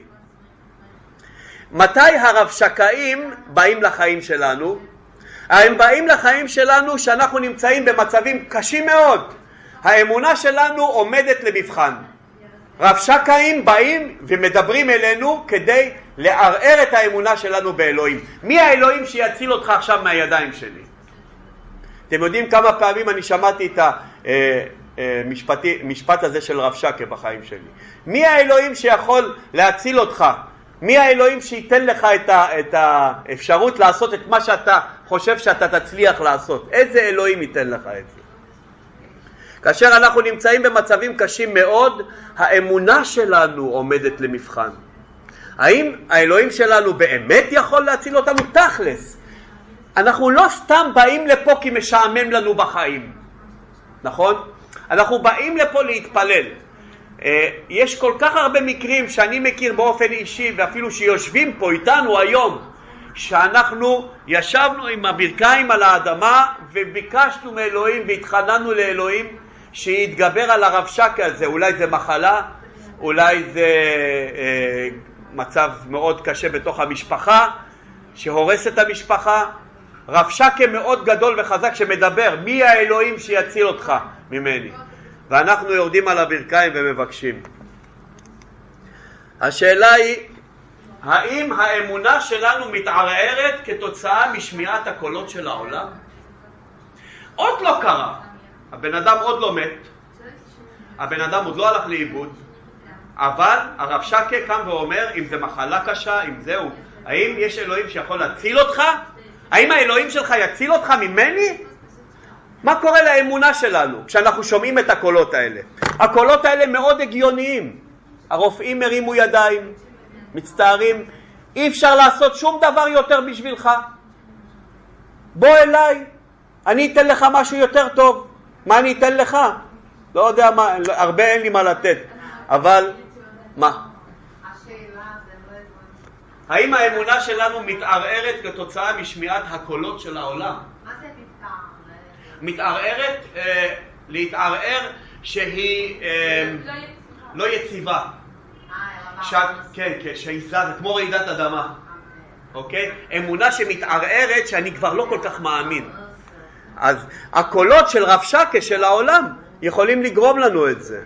מתי הרב שקאים באים לחיים שלנו? הם באים לחיים שלנו שאנחנו נמצאים במצבים קשים מאוד. האמונה שלנו עומדת למבחן. רב שקאים באים ומדברים אלינו כדי לערער את האמונה שלנו באלוהים. מי האלוהים שיציל אותך עכשיו מהידיים שלי? אתם יודעים כמה פעמים אני שמעתי את המשפט הזה של רב שקה בחיים שלי. מי האלוהים שיכול להציל אותך? מי האלוהים שייתן לך את, ה, את האפשרות לעשות את מה שאתה חושב שאתה תצליח לעשות? איזה אלוהים ייתן לך את זה? כאשר אנחנו נמצאים במצבים קשים מאוד, האמונה שלנו עומדת למבחן. האם האלוהים שלנו באמת יכול להציל אותנו? תכלס. אנחנו לא סתם באים לפה כי משעמם לנו בחיים, נכון? אנחנו באים לפה להתפלל. אה, יש כל כך הרבה מקרים שאני מכיר באופן אישי ואפילו שיושבים פה איתנו היום שאנחנו ישבנו עם הברכיים על האדמה וביקשנו מאלוהים והתחננו לאלוהים שיתגבר על הרב שקה הזה, אולי זה מחלה, אולי זה אה, מצב מאוד קשה בתוך המשפחה שהורס את המשפחה. רב שקה מאוד גדול וחזק שמדבר, מי האלוהים שיציל אותך ממני? ואנחנו יורדים על הברכיים ומבקשים. השאלה היא, האם האמונה שלנו מתערערת כתוצאה משמיעת הקולות של העולם? עוד לא קרה. הבן אדם עוד לא מת, הבן אדם עוד לא הלך לאיבוד, אבל הרב שקה קם ואומר, אם זה מחלה קשה, אם זהו, האם יש אלוהים שיכול להציל אותך? האם האלוהים שלך יציל אותך ממני? מה קורה לאמונה שלנו כשאנחנו שומעים את הקולות האלה? הקולות האלה מאוד הגיוניים. הרופאים הרימו ידיים, מצטערים, אי אפשר לעשות שום דבר יותר בשבילך. בוא אליי, אני אתן לך משהו יותר טוב. מה אני אתן לך? לא יודע מה, הרבה אין לי מה לתת, אבל מה? האם האמונה שלנו מתערערת כתוצאה משמיעת הקולות של העולם? מתערערת, אה, להתערער שהיא אה, לא יציבה. שאת, כן, כן, שהיא זזה, כמו רעידת אדמה, אוקיי? אמונה שמתערערת שאני כבר לא כל כך מאמין. אז הקולות של רב שקה של העולם יכולים לגרום לנו את זה.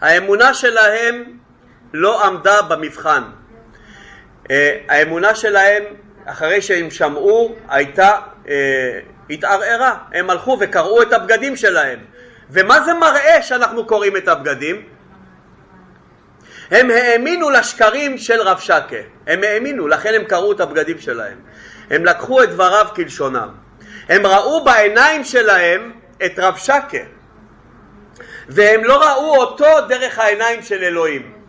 האמונה שלהם לא עמדה במבחן. אה, האמונה שלהם, אחרי שהם שמעו, הייתה, אה, התערערה. הם הלכו וקרעו את הבגדים שלהם. ומה זה מראה שאנחנו קוראים את הבגדים? הם האמינו לשקרים של רב שקה, הם האמינו, לכן הם קראו את הבגדים שלהם. הם לקחו את דבריו כלשונם. הם ראו בעיניים שלהם את רב שקה, והם לא ראו אותו דרך העיניים של אלוהים.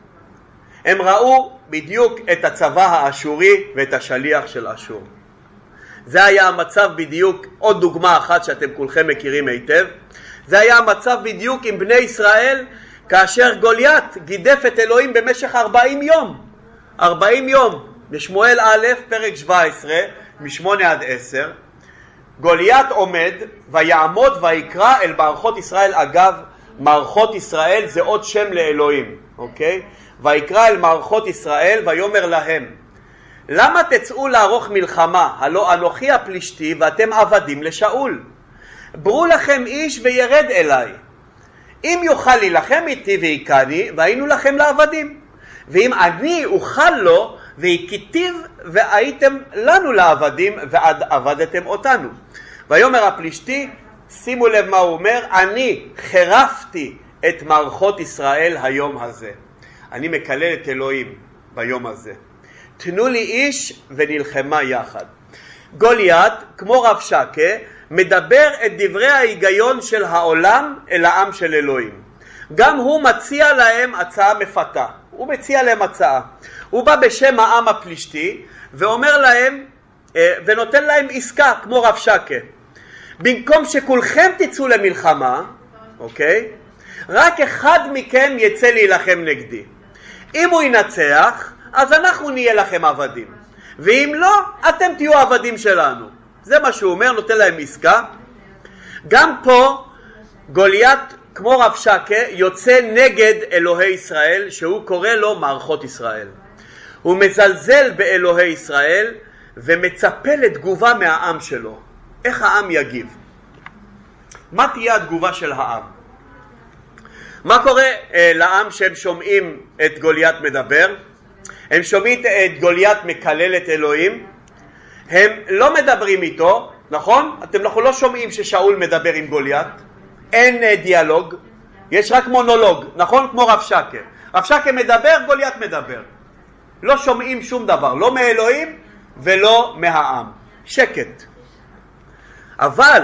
הם ראו בדיוק את הצבא האשורי ואת השליח של אשור. זה היה המצב בדיוק, עוד דוגמה אחת שאתם כולכם מכירים היטב, זה היה המצב בדיוק עם בני ישראל כאשר גוליית גידף את אלוהים במשך ארבעים יום. ארבעים יום, בשמואל א', פרק 17, משמונה עד עשר, גוליית עומד ויעמוד ויקרא אל מערכות ישראל. אגב, מערכות ישראל זה עוד שם לאלוהים, אוקיי? ויקרא אל מערכות ישראל ויאמר להם למה תצאו לערוך מלחמה? הלא אנוכי הפלישתי ואתם עבדים לשאול. ברו לכם איש וירד אליי. אם יוכל להילחם איתי והיכני, והיינו לכם לעבדים. ואם אני אוכל לו, והכיתיו והייתם לנו לעבדים, ועד עבדתם אותנו. ויאמר הפלישתי, שימו לב מה הוא אומר, אני חירפתי את מערכות ישראל היום הזה. אני מקלל את אלוהים ביום הזה. תנו לי איש ונלחמה יחד. גוליית, כמו רב שקה, מדבר את דברי ההיגיון של העולם אל העם של אלוהים. גם הוא מציע להם הצעה מפתה, הוא מציע להם הצעה. הוא בא בשם העם הפלישתי ואומר להם אה, ונותן להם עסקה כמו רב שקה. במקום שכולכם תצאו למלחמה, אוקיי? רק אחד מכם יצא להילחם נגדי. אם הוא ינצח, אז אנחנו נהיה לכם עבדים. ואם לא, אתם תהיו עבדים שלנו. זה מה שהוא אומר, נותן להם עסקה. גם פה גוליית, כמו רב שקה, יוצא נגד אלוהי ישראל, שהוא קורא לו מערכות ישראל. הוא מזלזל באלוהי ישראל ומצפה לתגובה מהעם שלו. איך העם יגיב? מה תהיה התגובה של העם? מה קורה אה, לעם שהם שומעים את גוליית מדבר? הם שומעים את גוליית מקלל את אלוהים, הם לא מדברים איתו, נכון? אתם אנחנו לא שומעים ששאול מדבר עם גוליית, אין אה, דיאלוג, יש רק מונולוג, נכון? כמו רב שקר. רב שקר מדבר, גוליית מדבר. לא שומעים שום דבר, לא מאלוהים ולא מהעם. שקט. אבל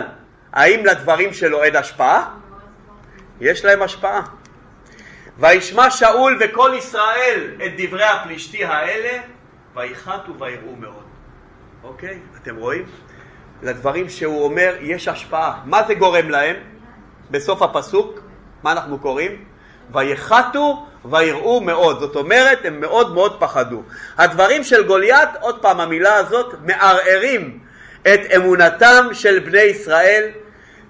האם לדברים שלו אין השפעה? יש להם השפעה. וישמע שאול וכל ישראל את דברי הפלישתי האלה, ויחתו ויראו מאוד. אוקיי? אתם רואים? לדברים שהוא אומר יש השפעה. מה זה גורם להם? בסוף הפסוק, מה אנחנו קוראים? ויחתו ויראו מאוד. זאת אומרת, הם מאוד מאוד פחדו. הדברים של גוליית, עוד פעם המילה הזאת, מערערים את אמונתם של בני ישראל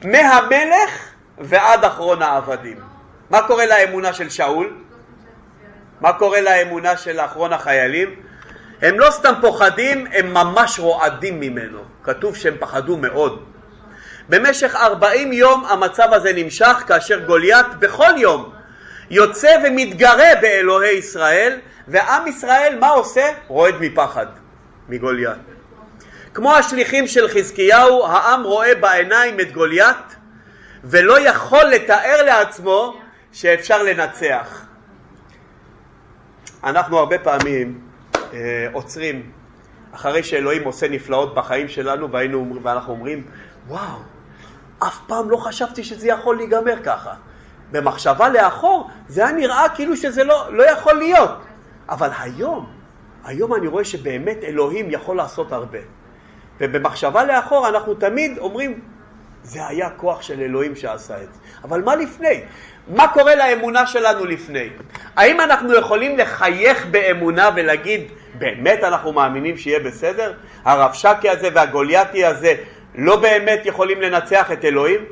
מהמלך ועד אחרון העבדים. מה קורה לאמונה של שאול? מה קורה לאמונה של אחרון החיילים? הם לא סתם פוחדים, הם ממש רועדים ממנו. כתוב שהם פחדו מאוד. במשך ארבעים יום המצב הזה נמשך כאשר גוליית בכל יום יוצא ומתגרה באלוהי ישראל ועם ישראל מה עושה? רועד מפחד מגוליית. כמו השליחים של חזקיהו העם רואה בעיניים את גוליית ולא יכול לתאר לעצמו שאפשר לנצח. אנחנו הרבה פעמים אה, עוצרים אחרי שאלוהים עושה נפלאות בחיים שלנו והיינו, ואנחנו אומרים וואו, אף פעם לא חשבתי שזה יכול להיגמר ככה. במחשבה לאחור זה היה נראה כאילו שזה לא, לא יכול להיות. אבל היום, היום אני רואה שבאמת אלוהים יכול לעשות הרבה. ובמחשבה לאחור אנחנו תמיד אומרים זה היה כוח של אלוהים שעשה את זה. אבל מה לפני? מה קורה לאמונה שלנו לפני? האם אנחנו יכולים לחייך באמונה ולהגיד באמת אנחנו מאמינים שיהיה בסדר? הרב שקי הזה והגולייתי הזה לא באמת יכולים לנצח את אלוהים?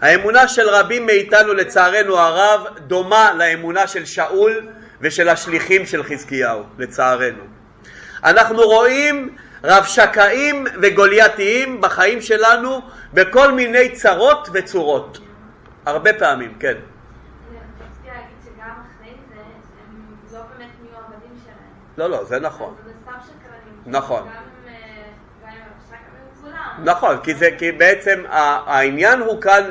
האמונה של רבים מאיתנו לצערנו הרב דומה לאמונה של שאול ושל השליחים של חזקיהו, לצערנו. אנחנו רואים רבשקאים וגולייתיים בחיים שלנו בכל מיני צרות וצורות. הרבה פעמים, כן. לא, לא, זה נכון. נכון. נכון, כי, זה, כי בעצם העניין הוא כאן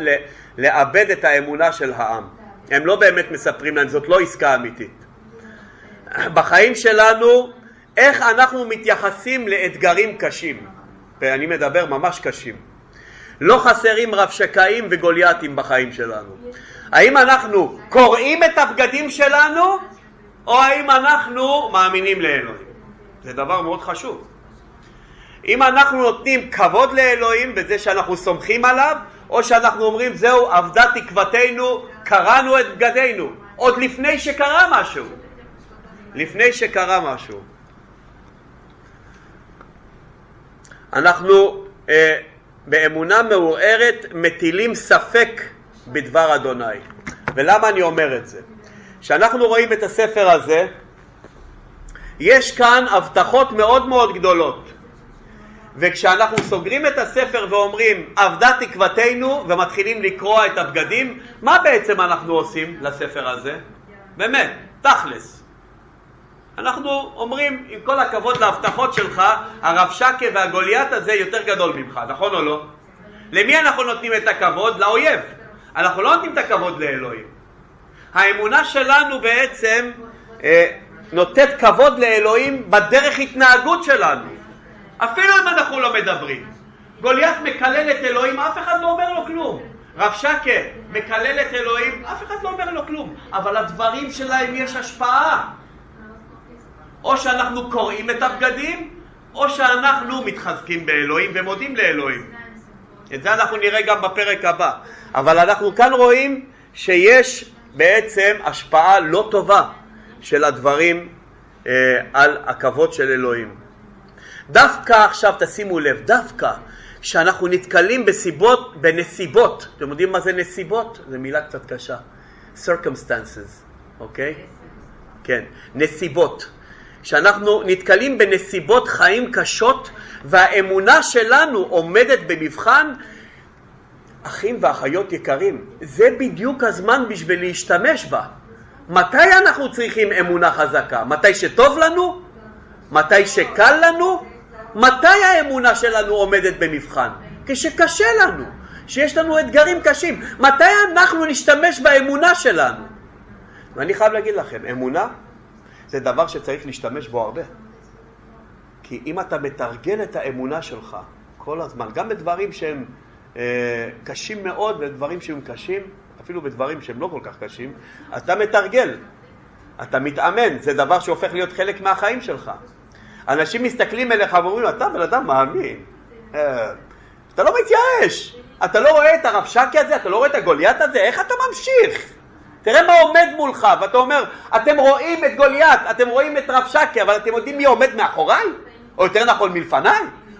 לאבד את האמונה של העם. הם לא באמת מספרים להם, זאת לא עסקה אמיתית. בחיים שלנו איך אנחנו מתייחסים לאתגרים קשים, ואני מדבר ממש קשים. לא חסרים רבשקאים וגולייתים בחיים שלנו. האם אנחנו קוראים את הבגדים שלנו, או האם אנחנו מאמינים לאלוהים? זה דבר מאוד חשוב. אם אנחנו נותנים כבוד לאלוהים בזה שאנחנו סומכים עליו, או שאנחנו אומרים זהו אבדה תקוותנו, קראנו את בגדינו, עוד לפני שקרה משהו. לפני שקרה משהו. אנחנו אה, באמונה מעורערת מטילים ספק בדבר אדוני. ולמה אני אומר את זה? כשאנחנו רואים את הספר הזה, יש כאן הבטחות מאוד מאוד גדולות. וכשאנחנו סוגרים את הספר ואומרים אבדה תקוותנו ומתחילים לקרוע את הבגדים, מה בעצם אנחנו עושים לספר הזה? באמת, תכלס. אנחנו אומרים, עם כל הכבוד להבטחות שלך, הרב שקה והגוליית הזה יותר גדול ממך, נכון או לא? למי אנחנו נותנים את הכבוד? לאויב. אנחנו לא נותנים את הכבוד לאלוהים. האמונה שלנו בעצם אה, נותנת כבוד לאלוהים בדרך התנהגות שלנו. אפילו אם אנחנו לא מדברים. גוליית מקלל את אלוהים, אף אחד לא אומר לו כלום. רב שקה מקלל את אלוהים, אף אחד לא אומר לו כלום. אבל הדברים שלהם יש השפעה. או שאנחנו קוראים את הבגדים, או שאנחנו מתחזקים באלוהים ומודים לאלוהים. את זה אנחנו נראה גם בפרק הבא. אבל אנחנו כאן רואים שיש בעצם השפעה לא טובה של הדברים אה, על הכבוד של אלוהים. דווקא עכשיו, תשימו לב, דווקא כשאנחנו נתקלים בסיבות, בנסיבות, אתם יודעים מה זה נסיבות? זו מילה קצת קשה. circumstances, אוקיי? כן, נסיבות. כשאנחנו נתקלים בנסיבות חיים קשות והאמונה שלנו עומדת במבחן, אחים ואחיות יקרים, זה בדיוק הזמן בשביל להשתמש בה. מתי אנחנו צריכים אמונה חזקה? מתי שטוב לנו? מתי שקל לנו? מתי האמונה שלנו עומדת במבחן? כשקשה לנו, שיש לנו אתגרים קשים. מתי אנחנו נשתמש באמונה שלנו? ואני חייב להגיד לכם, אמונה זה דבר שצריך להשתמש בו הרבה. כי אם אתה מתרגל את האמונה שלך כל הזמן, גם בדברים שהם אה, קשים מאוד ודברים שהם קשים, אפילו בדברים שהם לא כל כך קשים, אתה מתרגל, אתה מתאמן, זה דבר שהופך להיות חלק מהחיים שלך. אנשים מסתכלים אליך ואומרים, אתה בן אדם מאמין, אה, אתה לא מתייאש, אתה לא רואה את הרב שקי הזה, אתה לא רואה את הגוליית הזה, איך אתה ממשיך? תראה מה עומד מולך, ואתה אומר, אתם רואים את גוליית, אתם רואים את רב שקי, אבל אתם יודעים מי עומד מאחוריי? או יותר נכון מלפניי?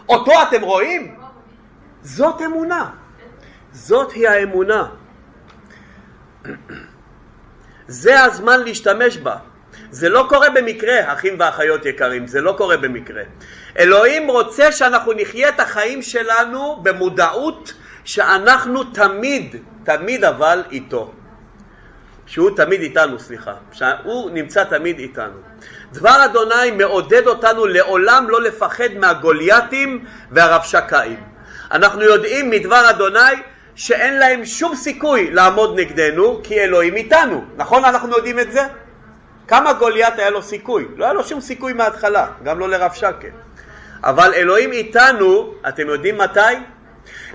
אותו אתם רואים? זאת אמונה. זאת היא האמונה. זה הזמן להשתמש בה. זה לא קורה במקרה, אחים ואחיות יקרים, זה לא קורה במקרה. אלוהים רוצה שאנחנו נחיה את החיים שלנו במודעות שאנחנו תמיד, תמיד אבל איתו. שהוא תמיד איתנו, סליחה, שהוא נמצא תמיד איתנו. דבר אדוני מעודד אותנו לעולם לא לפחד מהגולייתים והרבשקאים. אנחנו יודעים מדבר אדוני שאין להם שום סיכוי לעמוד נגדנו כי אלוהים איתנו, נכון? אנחנו יודעים את זה? כמה גוליית היה לו סיכוי? לא היה לו שום סיכוי מההתחלה, גם לא לרב שקה. אבל אלוהים איתנו, אתם יודעים מתי?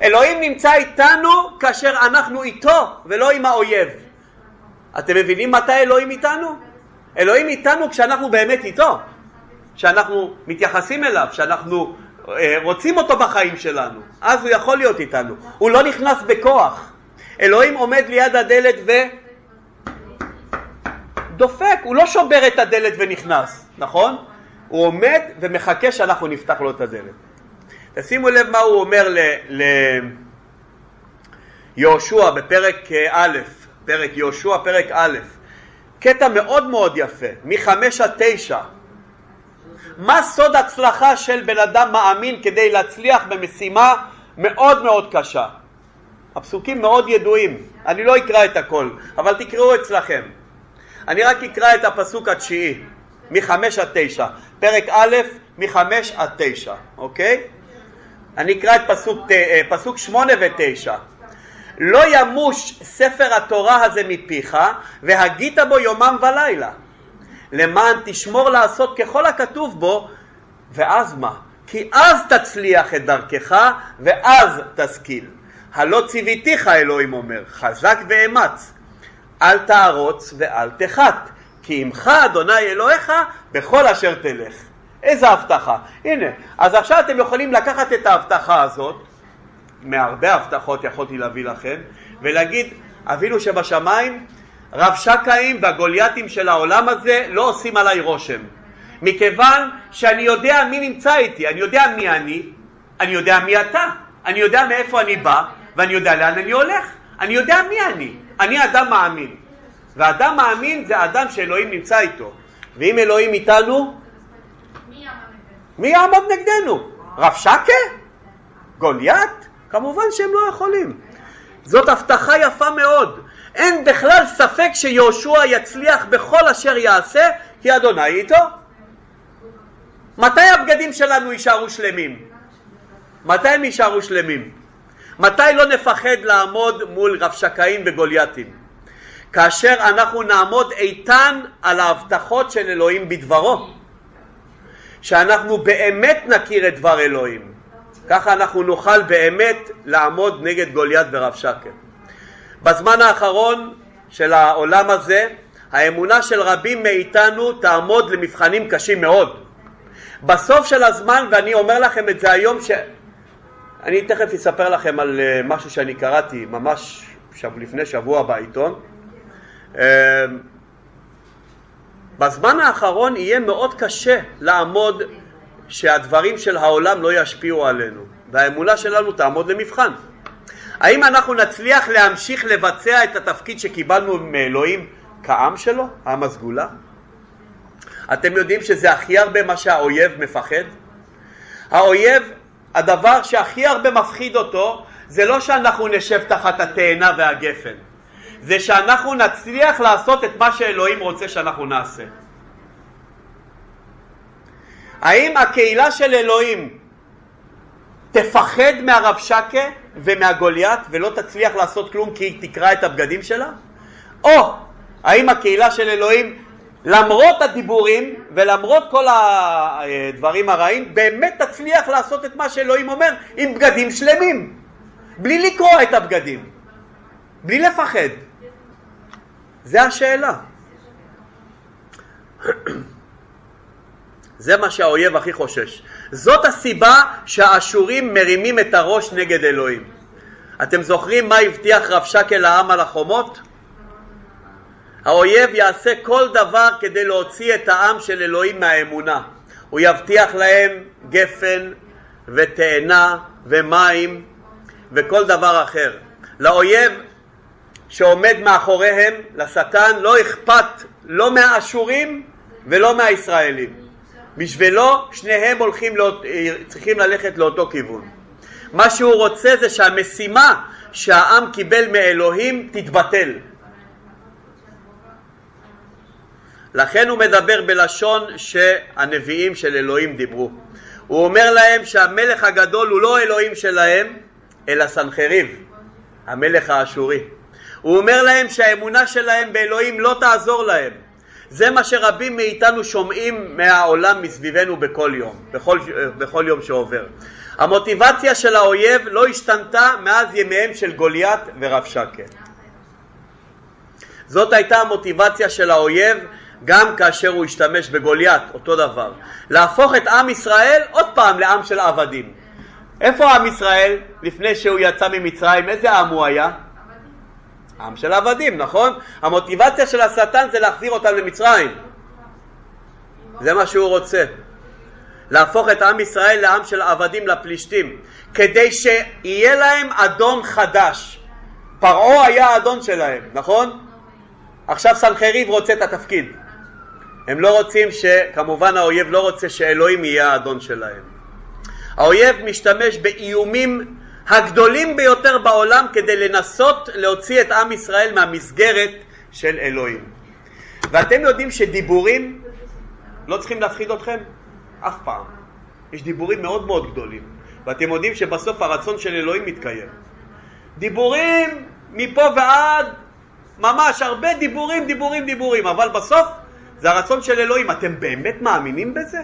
אלוהים נמצא איתנו כאשר אנחנו איתו ולא עם האויב. אתם מבינים מתי אלוהים איתנו? אלוהים איתנו כשאנחנו באמת איתו, כשאנחנו מתייחסים אליו, כשאנחנו אה, רוצים אותו בחיים שלנו, אז הוא יכול להיות איתנו. הוא לא נכנס בכוח. אלוהים עומד ליד הדלת ודופק, הוא לא שובר את הדלת ונכנס, נכון? הוא עומד ומחכה שאנחנו נפתח לו את הדלת. תשימו לב מה הוא אומר ליהושע בפרק א', פרק יהושע, פרק א', קטע מאוד מאוד יפה, מחמש עד תשע. מה סוד הצלחה של בן אדם מאמין כדי להצליח במשימה מאוד מאוד קשה? הפסוקים מאוד ידועים, אני לא אקרא את הכל, אבל תקראו אצלכם. אני רק אקרא את הפסוק התשיעי, מחמש עד תשע. פרק א', מחמש עד תשע, אוקיי? אני אקרא את פסוק, אה, פסוק שמונה ותשע. לא ימוש ספר התורה הזה מפיך, והגית בו יומם ולילה. למען תשמור לעשות ככל הכתוב בו, ואז מה? כי אז תצליח את דרכך, ואז תשכיל. הלא ציוויתיך אלוהים אומר, חזק ואמץ. אל תערוץ ואל תחת, כי עמך אדוני אלוהיך בכל אשר תלך. איזה הבטחה. הנה, אז עכשיו אתם יכולים לקחת את ההבטחה הזאת, מהרבה הבטחות יכולתי להביא לכם, ולהגיד, אבינו שבשמיים, רב שקאים והגולייתים של העולם הזה לא עושים עליי רושם. מכיוון שאני יודע מי נמצא איתי, אני יודע מי אני, אני יודע מי אתה, אני יודע מאיפה אני בא, ואני יודע לאן אני הולך. אני יודע מי אני. אני אדם מאמין. ואדם מאמין זה אדם שאלוהים נמצא איתו. ואם אלוהים איתנו, מי יעמוד נגדנו? רב שקה? גוליית? כמובן שהם לא יכולים. זאת הבטחה יפה מאוד. אין בכלל ספק שיהושע יצליח בכל אשר יעשה, כי אדוני איתו. מתי הבגדים שלנו יישארו שלמים? מתי הם יישארו שלמים? מתי לא נפחד לעמוד מול רב שקאים וגולייתים? כאשר אנחנו נעמוד איתן על ההבטחות של אלוהים בדברו. שאנחנו באמת נכיר את דבר אלוהים. ככה אנחנו נוכל באמת לעמוד נגד גוליית ורב שקר. בזמן האחרון של העולם הזה, האמונה של רבים מאיתנו תעמוד למבחנים קשים מאוד. בסוף של הזמן, ואני אומר לכם את זה היום, ש... אני תכף אספר לכם על אה, משהו שאני קראתי ממש לפני שבוע בעיתון. אה, בזמן האחרון יהיה מאוד קשה לעמוד שהדברים של העולם לא ישפיעו עלינו, והאמונה שלנו תעמוד למבחן. האם אנחנו נצליח להמשיך לבצע את התפקיד שקיבלנו מאלוהים כעם שלו, עם הסגולה? אתם יודעים שזה הכי הרבה מה שהאויב מפחד? האויב, הדבר שהכי הרבה מפחיד אותו זה לא שאנחנו נשב תחת התאנה והגפן, זה שאנחנו נצליח לעשות את מה שאלוהים רוצה שאנחנו נעשה. האם הקהילה של אלוהים תפחד מהרב שקה ומהגוליית ולא תצליח לעשות כלום כי היא תקרע את הבגדים שלה? או האם הקהילה של אלוהים למרות הדיבורים ולמרות כל הדברים הרעים באמת תצליח לעשות את מה שאלוהים אומר עם בגדים שלמים? בלי לקרוע את הבגדים. בלי לפחד. זה השאלה זה מה שהאויב הכי חושש. זאת הסיבה שהאשורים מרימים את הראש נגד אלוהים. אתם זוכרים מה הבטיח רב שקל לעם על החומות? האויב יעשה כל דבר כדי להוציא את העם של אלוהים מהאמונה. הוא יבטיח להם גפן ותאנה ומים וכל דבר אחר. לאויב שעומד מאחוריהם, לשטן, לא אכפת לא מהאשורים ולא מהישראלים. בשבילו שניהם הולכים לאות... צריכים ללכת לאותו כיוון. מה שהוא רוצה זה שהמשימה שהעם קיבל מאלוהים תתבטל. לכן הוא מדבר בלשון שהנביאים של אלוהים דיברו. הוא אומר להם שהמלך הגדול הוא לא אלוהים שלהם, אלא סנחריב, המלך האשורי. הוא אומר להם שהאמונה שלהם באלוהים לא תעזור להם. זה מה שרבים מאיתנו שומעים מהעולם מסביבנו בכל יום, בכל, בכל יום שעובר. המוטיבציה של האויב לא השתנתה מאז ימיהם של גוליית ורב שקר. זאת הייתה המוטיבציה של האויב גם כאשר הוא השתמש בגוליית, אותו דבר. להפוך את עם ישראל עוד פעם לעם של עבדים. איפה עם ישראל לפני שהוא יצא ממצרים? איזה עם הוא היה? עם של עבדים, נכון? המוטיבציה של השטן זה להחזיר אותם למצרים. זה מה שהוא רוצה. להפוך את עם ישראל לעם של עבדים לפלישתים, כדי שיהיה להם אדון חדש. פרעה היה האדון שלהם, נכון? עכשיו סנחריב רוצה את התפקיד. הם לא רוצים ש... כמובן האויב לא רוצה שאלוהים יהיה האדון שלהם. האויב משתמש באיומים הגדולים ביותר בעולם כדי לנסות להוציא את עם ישראל מהמסגרת של אלוהים. ואתם יודעים שדיבורים לא צריכים להפחיד אתכם? אף פעם. יש דיבורים מאוד מאוד גדולים, ואתם יודעים שבסוף הרצון של אלוהים מתקיים. דיבורים מפה ועד, ממש הרבה דיבורים, דיבורים, דיבורים, אבל בסוף זה הרצון של אלוהים. אתם באמת מאמינים בזה?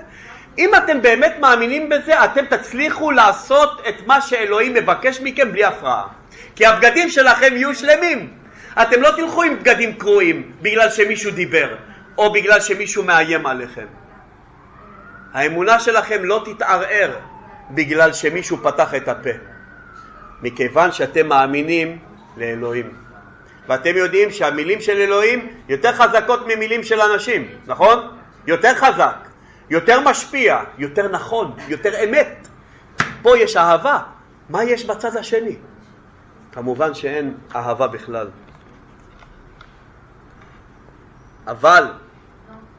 אם אתם באמת מאמינים בזה, אתם תצליחו לעשות את מה שאלוהים מבקש מכם בלי הפרעה. כי הבגדים שלכם יהיו שלמים. אתם לא תלכו עם בגדים קרועים בגלל שמישהו דיבר, או בגלל שמישהו מאיים עליכם. האמונה שלכם לא תתערער בגלל שמישהו פתח את הפה, מכיוון שאתם מאמינים לאלוהים. ואתם יודעים שהמילים של אלוהים יותר חזקות ממילים של אנשים, נכון? יותר חזק, יותר משפיע, יותר נכון, יותר אמת. פה יש אהבה, מה יש בצד השני? כמובן שאין אהבה בכלל. אבל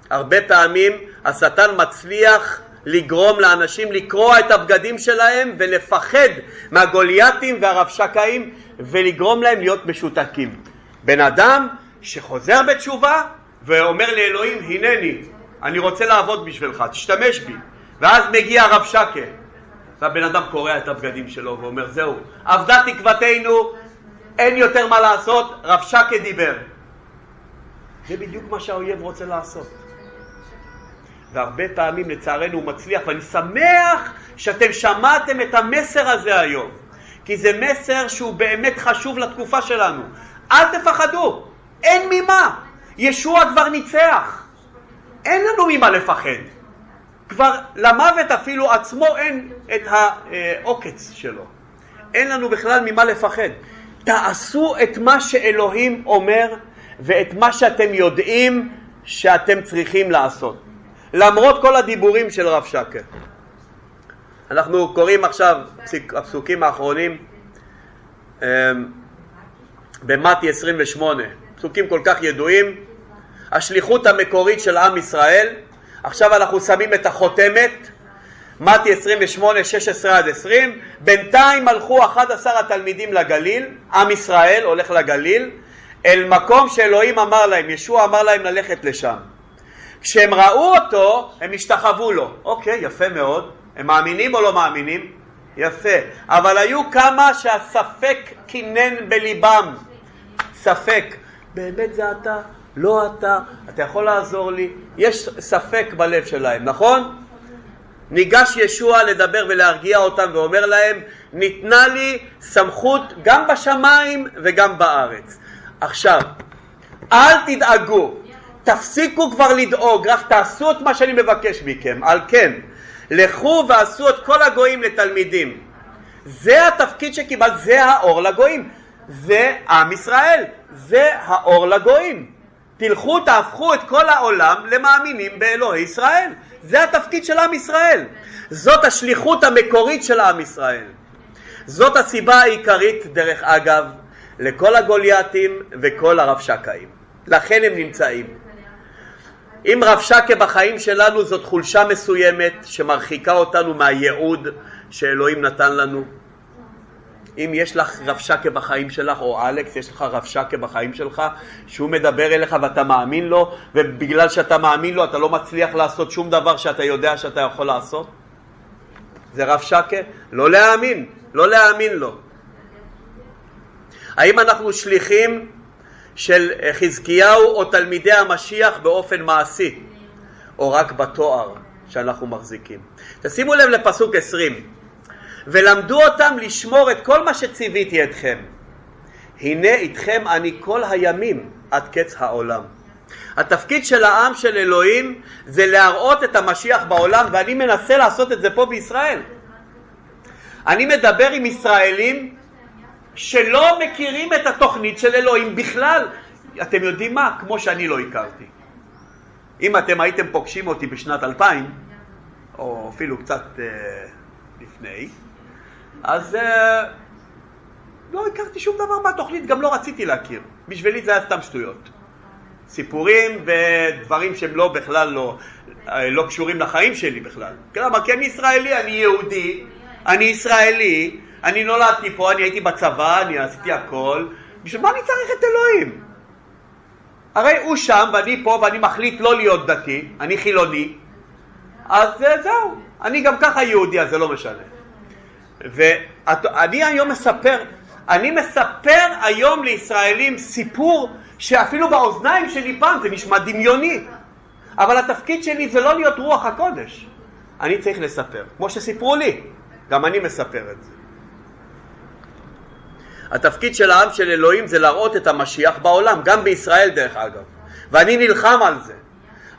הרבה פעמים השטן מצליח לגרום לאנשים לקרוע את הבגדים שלהם ולפחד מהגולייתים והרבשקאים ולגרום להם להיות משותקים. בן אדם שחוזר בתשובה ואומר לאלוהים הנני אני רוצה לעבוד בשבילך תשתמש בי. ואז מגיע הרב שקה והבן אדם קורע את הבגדים שלו ואומר זהו אבדה תקוותנו אין יותר מה לעשות רב שקה דיבר. זה בדיוק מה שהאויב רוצה לעשות. והרבה פעמים לצערנו הוא מצליח ואני שמח שאתם שמעתם את המסר הזה היום. כי זה מסר שהוא באמת חשוב לתקופה שלנו. אל תפחדו, אין ממה. ישוע כבר ניצח. אין לנו ממה לפחד. כבר למוות אפילו עצמו אין את העוקץ שלו. אין לנו בכלל ממה לפחד. תעשו את מה שאלוהים אומר ואת מה שאתם יודעים שאתם צריכים לעשות. למרות כל הדיבורים של רב שקר. אנחנו קוראים עכשיו הפסוקים האחרונים אמ, במתי 28, פסוקים כל כך ידועים, השליחות המקורית של עם ישראל, עכשיו אנחנו שמים את החותמת, מתי 28, 16 עד 20, בינתיים הלכו 11 התלמידים לגליל, עם ישראל הולך לגליל, אל מקום שאלוהים אמר להם, ישוע אמר להם ללכת לשם. כשהם ראו אותו, הם השתחוו לו. אוקיי, יפה מאוד. הם מאמינים או לא מאמינים? יפה. אבל היו כמה שהספק קינן בליבם. ספק, באמת זה אתה? לא אתה? אתה יכול לעזור לי? יש ספק בלב שלהם, נכון? ניגש ישוע לדבר ולהרגיע אותם ואומר להם, ניתנה לי סמכות גם בשמיים וגם בארץ. עכשיו, אל תדאגו, תפסיקו כבר לדאוג, רק תעשו את מה שאני מבקש מכם. על כן, לכו ועשו את כל הגויים לתלמידים. זה התפקיד שקיבלת, זה האור לגויים. זה עם ישראל, זה האור לגויים. תלכו, תהפכו את כל העולם למאמינים באלוהי ישראל. זה התפקיד של עם ישראל. זאת השליחות המקורית של עם ישראל. זאת הסיבה העיקרית, דרך אגב, לכל הגולייתים וכל הרב שקאים. לכן הם נמצאים. אם רב שקה בחיים שלנו זאת חולשה מסוימת שמרחיקה אותנו מהייעוד שאלוהים נתן לנו. אם יש לך רב שקה בחיים שלך, או אלכס, יש לך רב שקה בחיים שלך, שהוא מדבר אליך ואתה מאמין לו, ובגלל שאתה מאמין לו אתה לא מצליח לעשות שום דבר שאתה יודע שאתה יכול לעשות? זה רב שקה? לא להאמין, לא להאמין לו. האם אנחנו שליחים של חזקיהו או תלמידי המשיח באופן מעשי, או רק בתואר שאנחנו מחזיקים? תשימו לב לפסוק עשרים ולמדו אותם לשמור את כל מה שציוויתי אתכם. הנה איתכם אני כל הימים עד קץ העולם. התפקיד של העם של אלוהים זה להראות את המשיח בעולם ואני מנסה לעשות את זה פה בישראל. אני מדבר עם ישראלים שלא מכירים את התוכנית של אלוהים בכלל. אתם יודעים מה? כמו שאני לא הכרתי. אם אתם הייתם פוגשים אותי בשנת 2000, או אפילו קצת uh, לפני, אז אה, לא הכרתי שום דבר מהתוכנית, גם לא רציתי להכיר. בשבילי זה היה סתם שטויות. סיפורים ודברים שהם לא בכלל לא, אה, לא קשורים לחיים שלי בכלל. כלומר, כי אני ישראלי, אני יהודי, אני ישראלי, אני נולדתי פה, אני הייתי בצבא, אני עשיתי הכל, בשביל מה אני צריך את אלוהים? הרי הוא שם ואני פה ואני מחליט לא להיות דתי, אני חילוני, אז אה, זהו, אני גם ככה יהודי, אז זה לא משנה. ואני היום מספר, אני מספר היום לישראלים סיפור שאפילו באוזניים שלי פעם זה נשמע דמיוני, אבל התפקיד שלי זה לא להיות רוח הקודש, אני צריך לספר, כמו שסיפרו לי, גם אני מספר את זה. התפקיד של העם של אלוהים זה להראות את המשיח בעולם, גם בישראל דרך אגב, ואני נלחם על זה.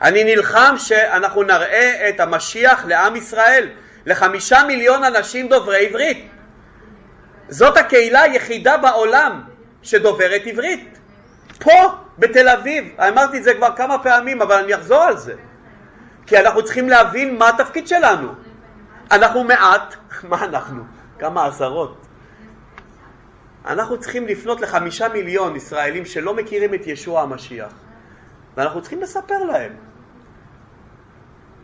אני נלחם שאנחנו נראה את המשיח לעם ישראל, לחמישה מיליון אנשים דוברי עברית. זאת הקהילה היחידה בעולם שדוברת עברית. פה, בתל אביב, אמרתי את זה כבר כמה פעמים, אבל אני אחזור על זה. כי אנחנו צריכים להבין מה התפקיד שלנו. אנחנו מעט, מה אנחנו? כמה עשרות. אנחנו צריכים לפנות לחמישה מיליון ישראלים שלא מכירים את ישוע המשיח, ואנחנו צריכים לספר להם.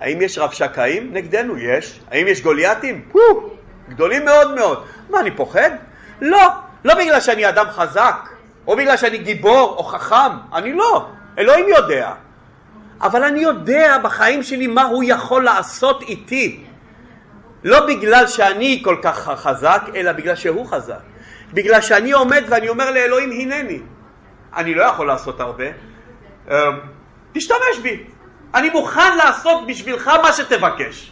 האם יש רב שקאים? נגדנו יש. האם יש גולייתים? גדולים מאוד מאוד. מה, אני פוחד? לא. לא בגלל שאני אדם חזק, או בגלל שאני גיבור או חכם. אני לא. אלוהים יודע. אבל אני יודע בחיים שלי מה הוא יכול לעשות איתי. לא בגלל שאני כל כך חזק, אלא בגלל שהוא חזק. בגלל שאני עומד ואני אומר לאלוהים הנני. אני לא יכול לעשות הרבה. אמ, תשתמש בי. אני מוכן לעשות בשבילך מה שתבקש.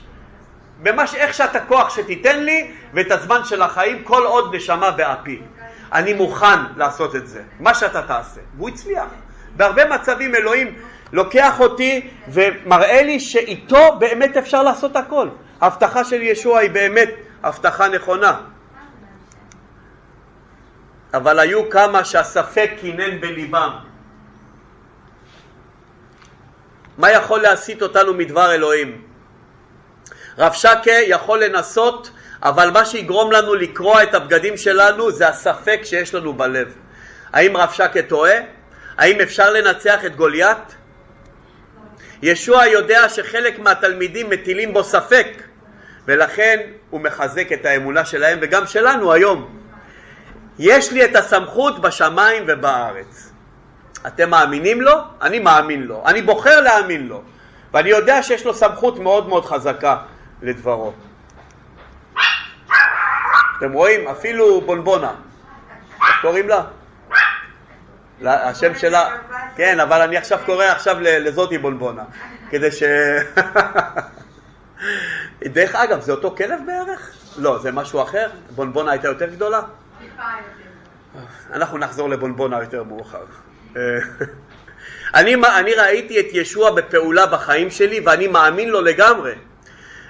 במה ש... איך שאתה כוח שתיתן לי ואת הזמן של החיים כל עוד נשמה באפי. אני מוכן לעשות את זה, מה שאתה תעשה. והוא הצליח. בהרבה מצבים אלוהים לוקח אותי ומראה לי שאיתו באמת אפשר לעשות הכל. ההבטחה של ישוע היא באמת הבטחה נכונה. אבל היו כמה שהספק קינן בליבם. מה יכול להסיט אותנו מדבר אלוהים? רב שקה יכול לנסות, אבל מה שיגרום לנו לקרוע את הבגדים שלנו זה הספק שיש לנו בלב. האם רב שקה טועה? האם אפשר לנצח את גוליית? ישוע יודע שחלק מהתלמידים מטילים בו ספק, ולכן הוא מחזק את האמונה שלהם וגם שלנו היום. יש לי את הסמכות בשמיים ובארץ. אתם מאמינים לו? אני מאמין לו. אני בוחר להאמין לו. ואני יודע שיש לו סמכות מאוד מאוד חזקה לדברו. אתם רואים? אפילו בונבונה. איך קוראים לה? השם שלה, כן, אבל אני עכשיו קורא עכשיו לזאתי בונבונה, כדי ש... דרך אגב, זה אותו כלב בערך? לא, זה משהו אחר? בונבונה הייתה יותר גדולה? אנחנו נחזור לבונבונה יותר מאוחר. אני, אני ראיתי את ישוע בפעולה בחיים שלי ואני מאמין לו לגמרי.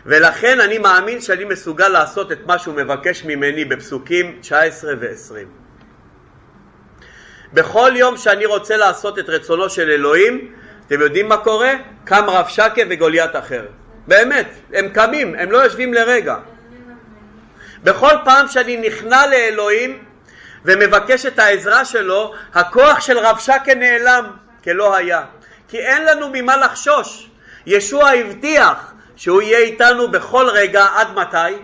ולכן אני מאמין שאני מסוגל לעשות את מה שהוא מבקש ממני בפסוקים 19 ו-20. בכל יום שאני רוצה לעשות את רצונו של אלוהים, אתם יודעים מה קורה? קם רב שקה וגוליית אחר. באמת, הם קמים, הם לא יושבים לרגע. בכל פעם שאני נכנע לאלוהים ומבקש את העזרה שלו, הכוח של רב שקה נעלם כלא היה. כי אין לנו ממה לחשוש. ישוע הבטיח שהוא יהיה איתנו בכל רגע, עד מתי?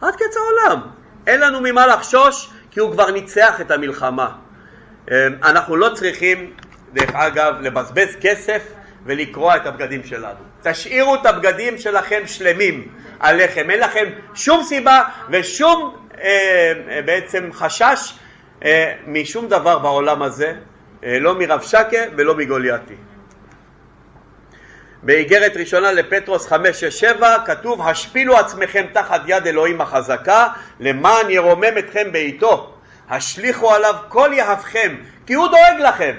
עד קץ העולם. אין לנו ממה לחשוש כי הוא כבר ניצח את המלחמה. אמ, אנחנו לא צריכים, דרך אגב, לבזבז כסף ולקרוע את הבגדים שלנו. תשאירו את הבגדים שלכם שלמים עליכם, אין לכם שום סיבה ושום אה, אה, בעצם חשש אה, משום דבר בעולם הזה, אה, לא מרב שקה ולא מגולייתי. באיגרת ראשונה לפטרוס 5-6-7 כתוב השפילו עצמכם תחת יד אלוהים החזקה למען ירומם אתכם בעיתו. השליכו עליו כל יהבכם כי הוא דואג לכם.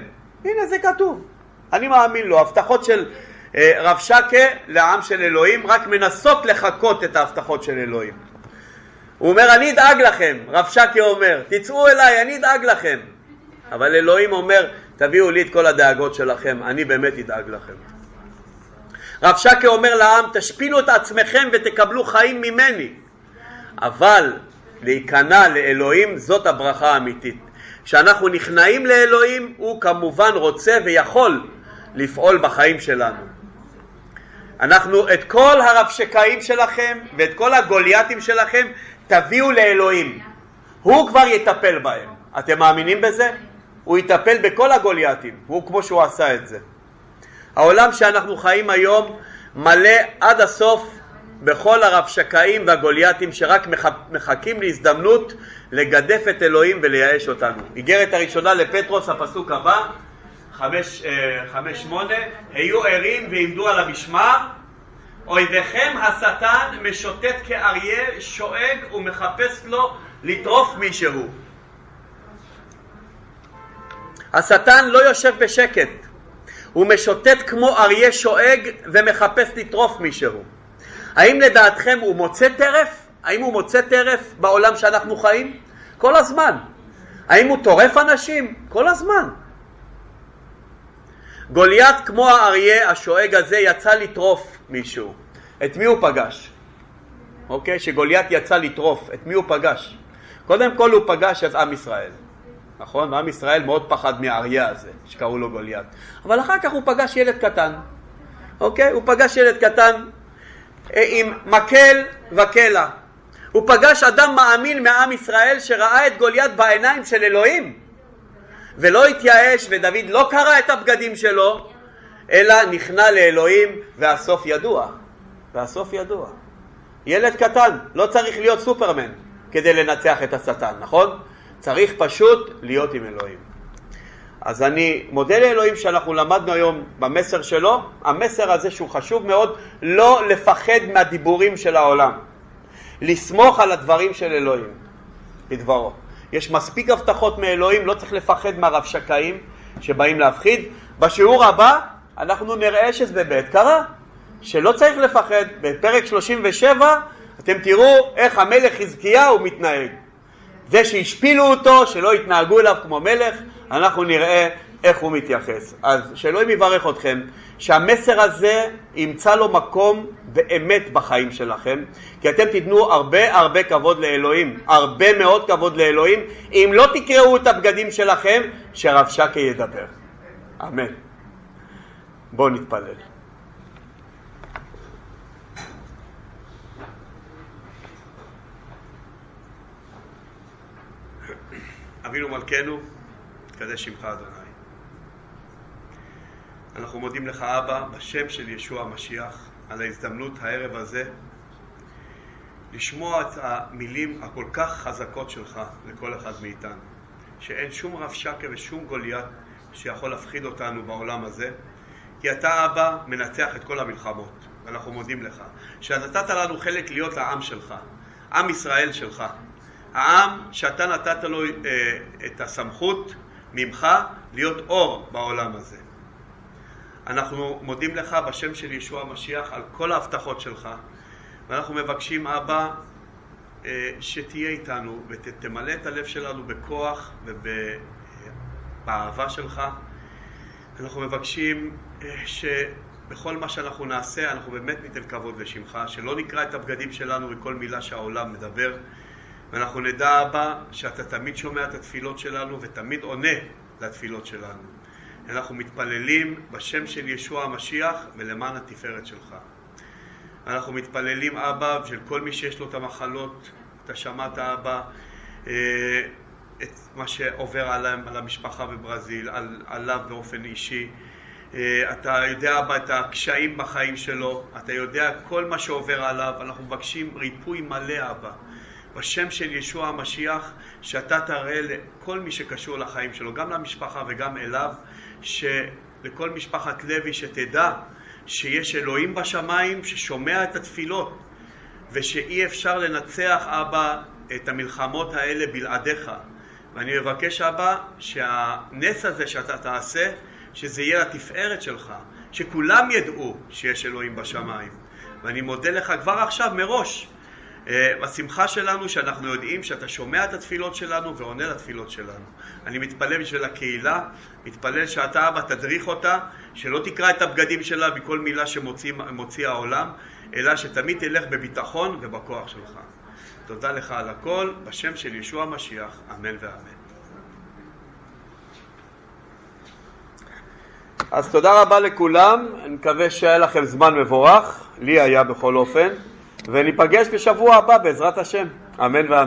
הנה זה כתוב. אני מאמין לו. הבטחות של רב שקה לעם של אלוהים רק מנסות לחקות את ההבטחות של אלוהים הוא אומר אני אדאג לכם רב שקה אומר תצאו אליי אני אדאג לכם אבל אלוהים אומר תביאו לי את כל הדאגות שלכם אני באמת אדאג לכם רב שקה אומר לעם, תשפילו את עצמכם ותקבלו חיים ממני. אבל להיכנע לאלוהים זאת הברכה האמיתית. כשאנחנו נכנעים לאלוהים, הוא כמובן רוצה ויכול לפעול בחיים שלנו. אנחנו את כל הרב שקאים שלכם ואת כל הגולייתים שלכם תביאו לאלוהים. הוא כבר יטפל בהם. אתם מאמינים בזה? הוא יטפל בכל הגולייתים, הוא כמו שהוא עשה את זה. העולם שאנחנו חיים היום מלא עד הסוף בכל הרבשקאים והגולייתים שרק מחכים להזדמנות לגדף את אלוהים ולייאש אותנו. איגרת הראשונה לפטרוס, הפסוק הבא, חמש, אה, חמש שמונה, היו ערים ועמדו על המשמר, אויביכם השטן משוטט כאריה, שואג ומחפש לו לטרוף מישהו. השטן לא יושב בשקט, הוא משוטט כמו אריה שואג ומחפש לטרוף מישהו. האם לדעתכם הוא מוצא טרף? האם הוא מוצא טרף בעולם שאנחנו חיים? כל הזמן. האם הוא טורף אנשים? כל הזמן. גוליית כמו האריה השואג הזה יצא לטרוף מישהו. את מי הוא פגש? אוקיי? שגוליית יצא לטרוף, את מי הוא פגש? קודם כל הוא פגש את עם ישראל, נכון? ועם ישראל מאוד פחד מהאריה הזה, שקראו לו גוליית. אבל אחר כך הוא פגש ילד קטן, אוקיי? הוא פגש ילד קטן אה, עם מקל וקלע. הוא פגש אדם מאמין מעם ישראל שראה את גוליית בעיניים של אלוהים ולא התייאש ודוד לא קרע את הבגדים שלו אלא נכנע לאלוהים והסוף ידוע. והסוף ידוע. ילד קטן, לא צריך להיות סופרמן כדי לנצח את השטן, נכון? צריך פשוט להיות עם אלוהים. אז אני מודה לאלוהים שאנחנו למדנו היום במסר שלו, המסר הזה שהוא חשוב מאוד, לא לפחד מהדיבורים של העולם, לסמוך על הדברים של אלוהים, בדברו. יש מספיק הבטחות מאלוהים, לא צריך לפחד מהרבשקאים שבאים להפחיד. בשיעור הבא אנחנו נראה שזה באמת קרה, שלא צריך לפחד. בפרק 37 אתם תראו איך המלך חזקיהו מתנהג. זה שהשפילו אותו, שלא יתנהגו אליו כמו מלך, אנחנו נראה איך הוא מתייחס. אז שאלוהים יברך אתכם, שהמסר הזה ימצא לו מקום באמת בחיים שלכם, כי אתם תיתנו הרבה הרבה כבוד לאלוהים, הרבה מאוד כבוד לאלוהים, אם לא תקראו את הבגדים שלכם, שרב שקי ידבר. אמן. בואו נתפלל. אבינו מלכנו, תקדש שמך אדוני. אנחנו מודים לך אבא בשם של ישוע המשיח על ההזדמנות הערב הזה לשמוע את המילים הכל כך חזקות שלך לכל אחד מאיתנו שאין שום רב שקר ושום גוליית שיכול להפחיד אותנו בעולם הזה כי אתה אבא מנצח את כל המלחמות ואנחנו מודים לך שנתת לנו חלק להיות העם שלך, עם ישראל שלך העם שאתה נתת לו אה, את הסמכות ממך להיות אור בעולם הזה. אנחנו מודים לך בשם של ישוע המשיח על כל ההבטחות שלך ואנחנו מבקשים אבא אה, שתהיה איתנו ותמלא את הלב שלנו בכוח ובאהבה שלך. אנחנו מבקשים אה, שבכל מה שאנחנו נעשה אנחנו באמת ניתן כבוד לשמך, שלא נקרא את הבגדים שלנו וכל מילה שהעולם מדבר ואנחנו נדע, אבא, שאתה תמיד שומע את התפילות שלנו ותמיד עונה לתפילות שלנו. אנחנו מתפללים בשם של ישוע המשיח ולמען התפארת שלך. אנחנו מתפללים, אבא, של כל מי שיש לו את המחלות, אתה שמעת, אבא, אה, את מה שעובר עליהם, על המשפחה בברזיל, על, עליו באופן אישי. אה, אתה יודע, אבא, את הקשיים בחיים שלו, אתה יודע כל מה שעובר עליו, אנחנו מבקשים ריפוי מלא, אבא. בשם של ישוע המשיח, שאתה תראה לכל מי שקשור לחיים שלו, גם למשפחה וגם אליו, שלכל משפחת לוי שתדע שיש אלוהים בשמיים ששומע את התפילות ושאי אפשר לנצח, אבא, את המלחמות האלה בלעדיך. ואני מבקש, אבא, שהנס הזה שאתה תעשה, שזה יהיה לתפארת שלך, שכולם ידעו שיש אלוהים בשמיים. ואני מודה לך כבר עכשיו מראש השמחה שלנו שאנחנו יודעים שאתה שומע את התפילות שלנו ועונה לתפילות שלנו. אני מתפלל בשביל הקהילה, מתפלל שאתה אבא תדריך אותה, שלא תקרא את הבגדים שלה בכל מילה שמוציא העולם, אלא שתמיד תלך בביטחון ובכוח שלך. תודה לך על הכל, בשם של ישוע המשיח, אמן ואמן. אז תודה רבה לכולם, אני מקווה שהיה לכם זמן מבורך, לי היה בכל אופן. וניפגש בשבוע הבא בעזרת השם, אמן ואמן.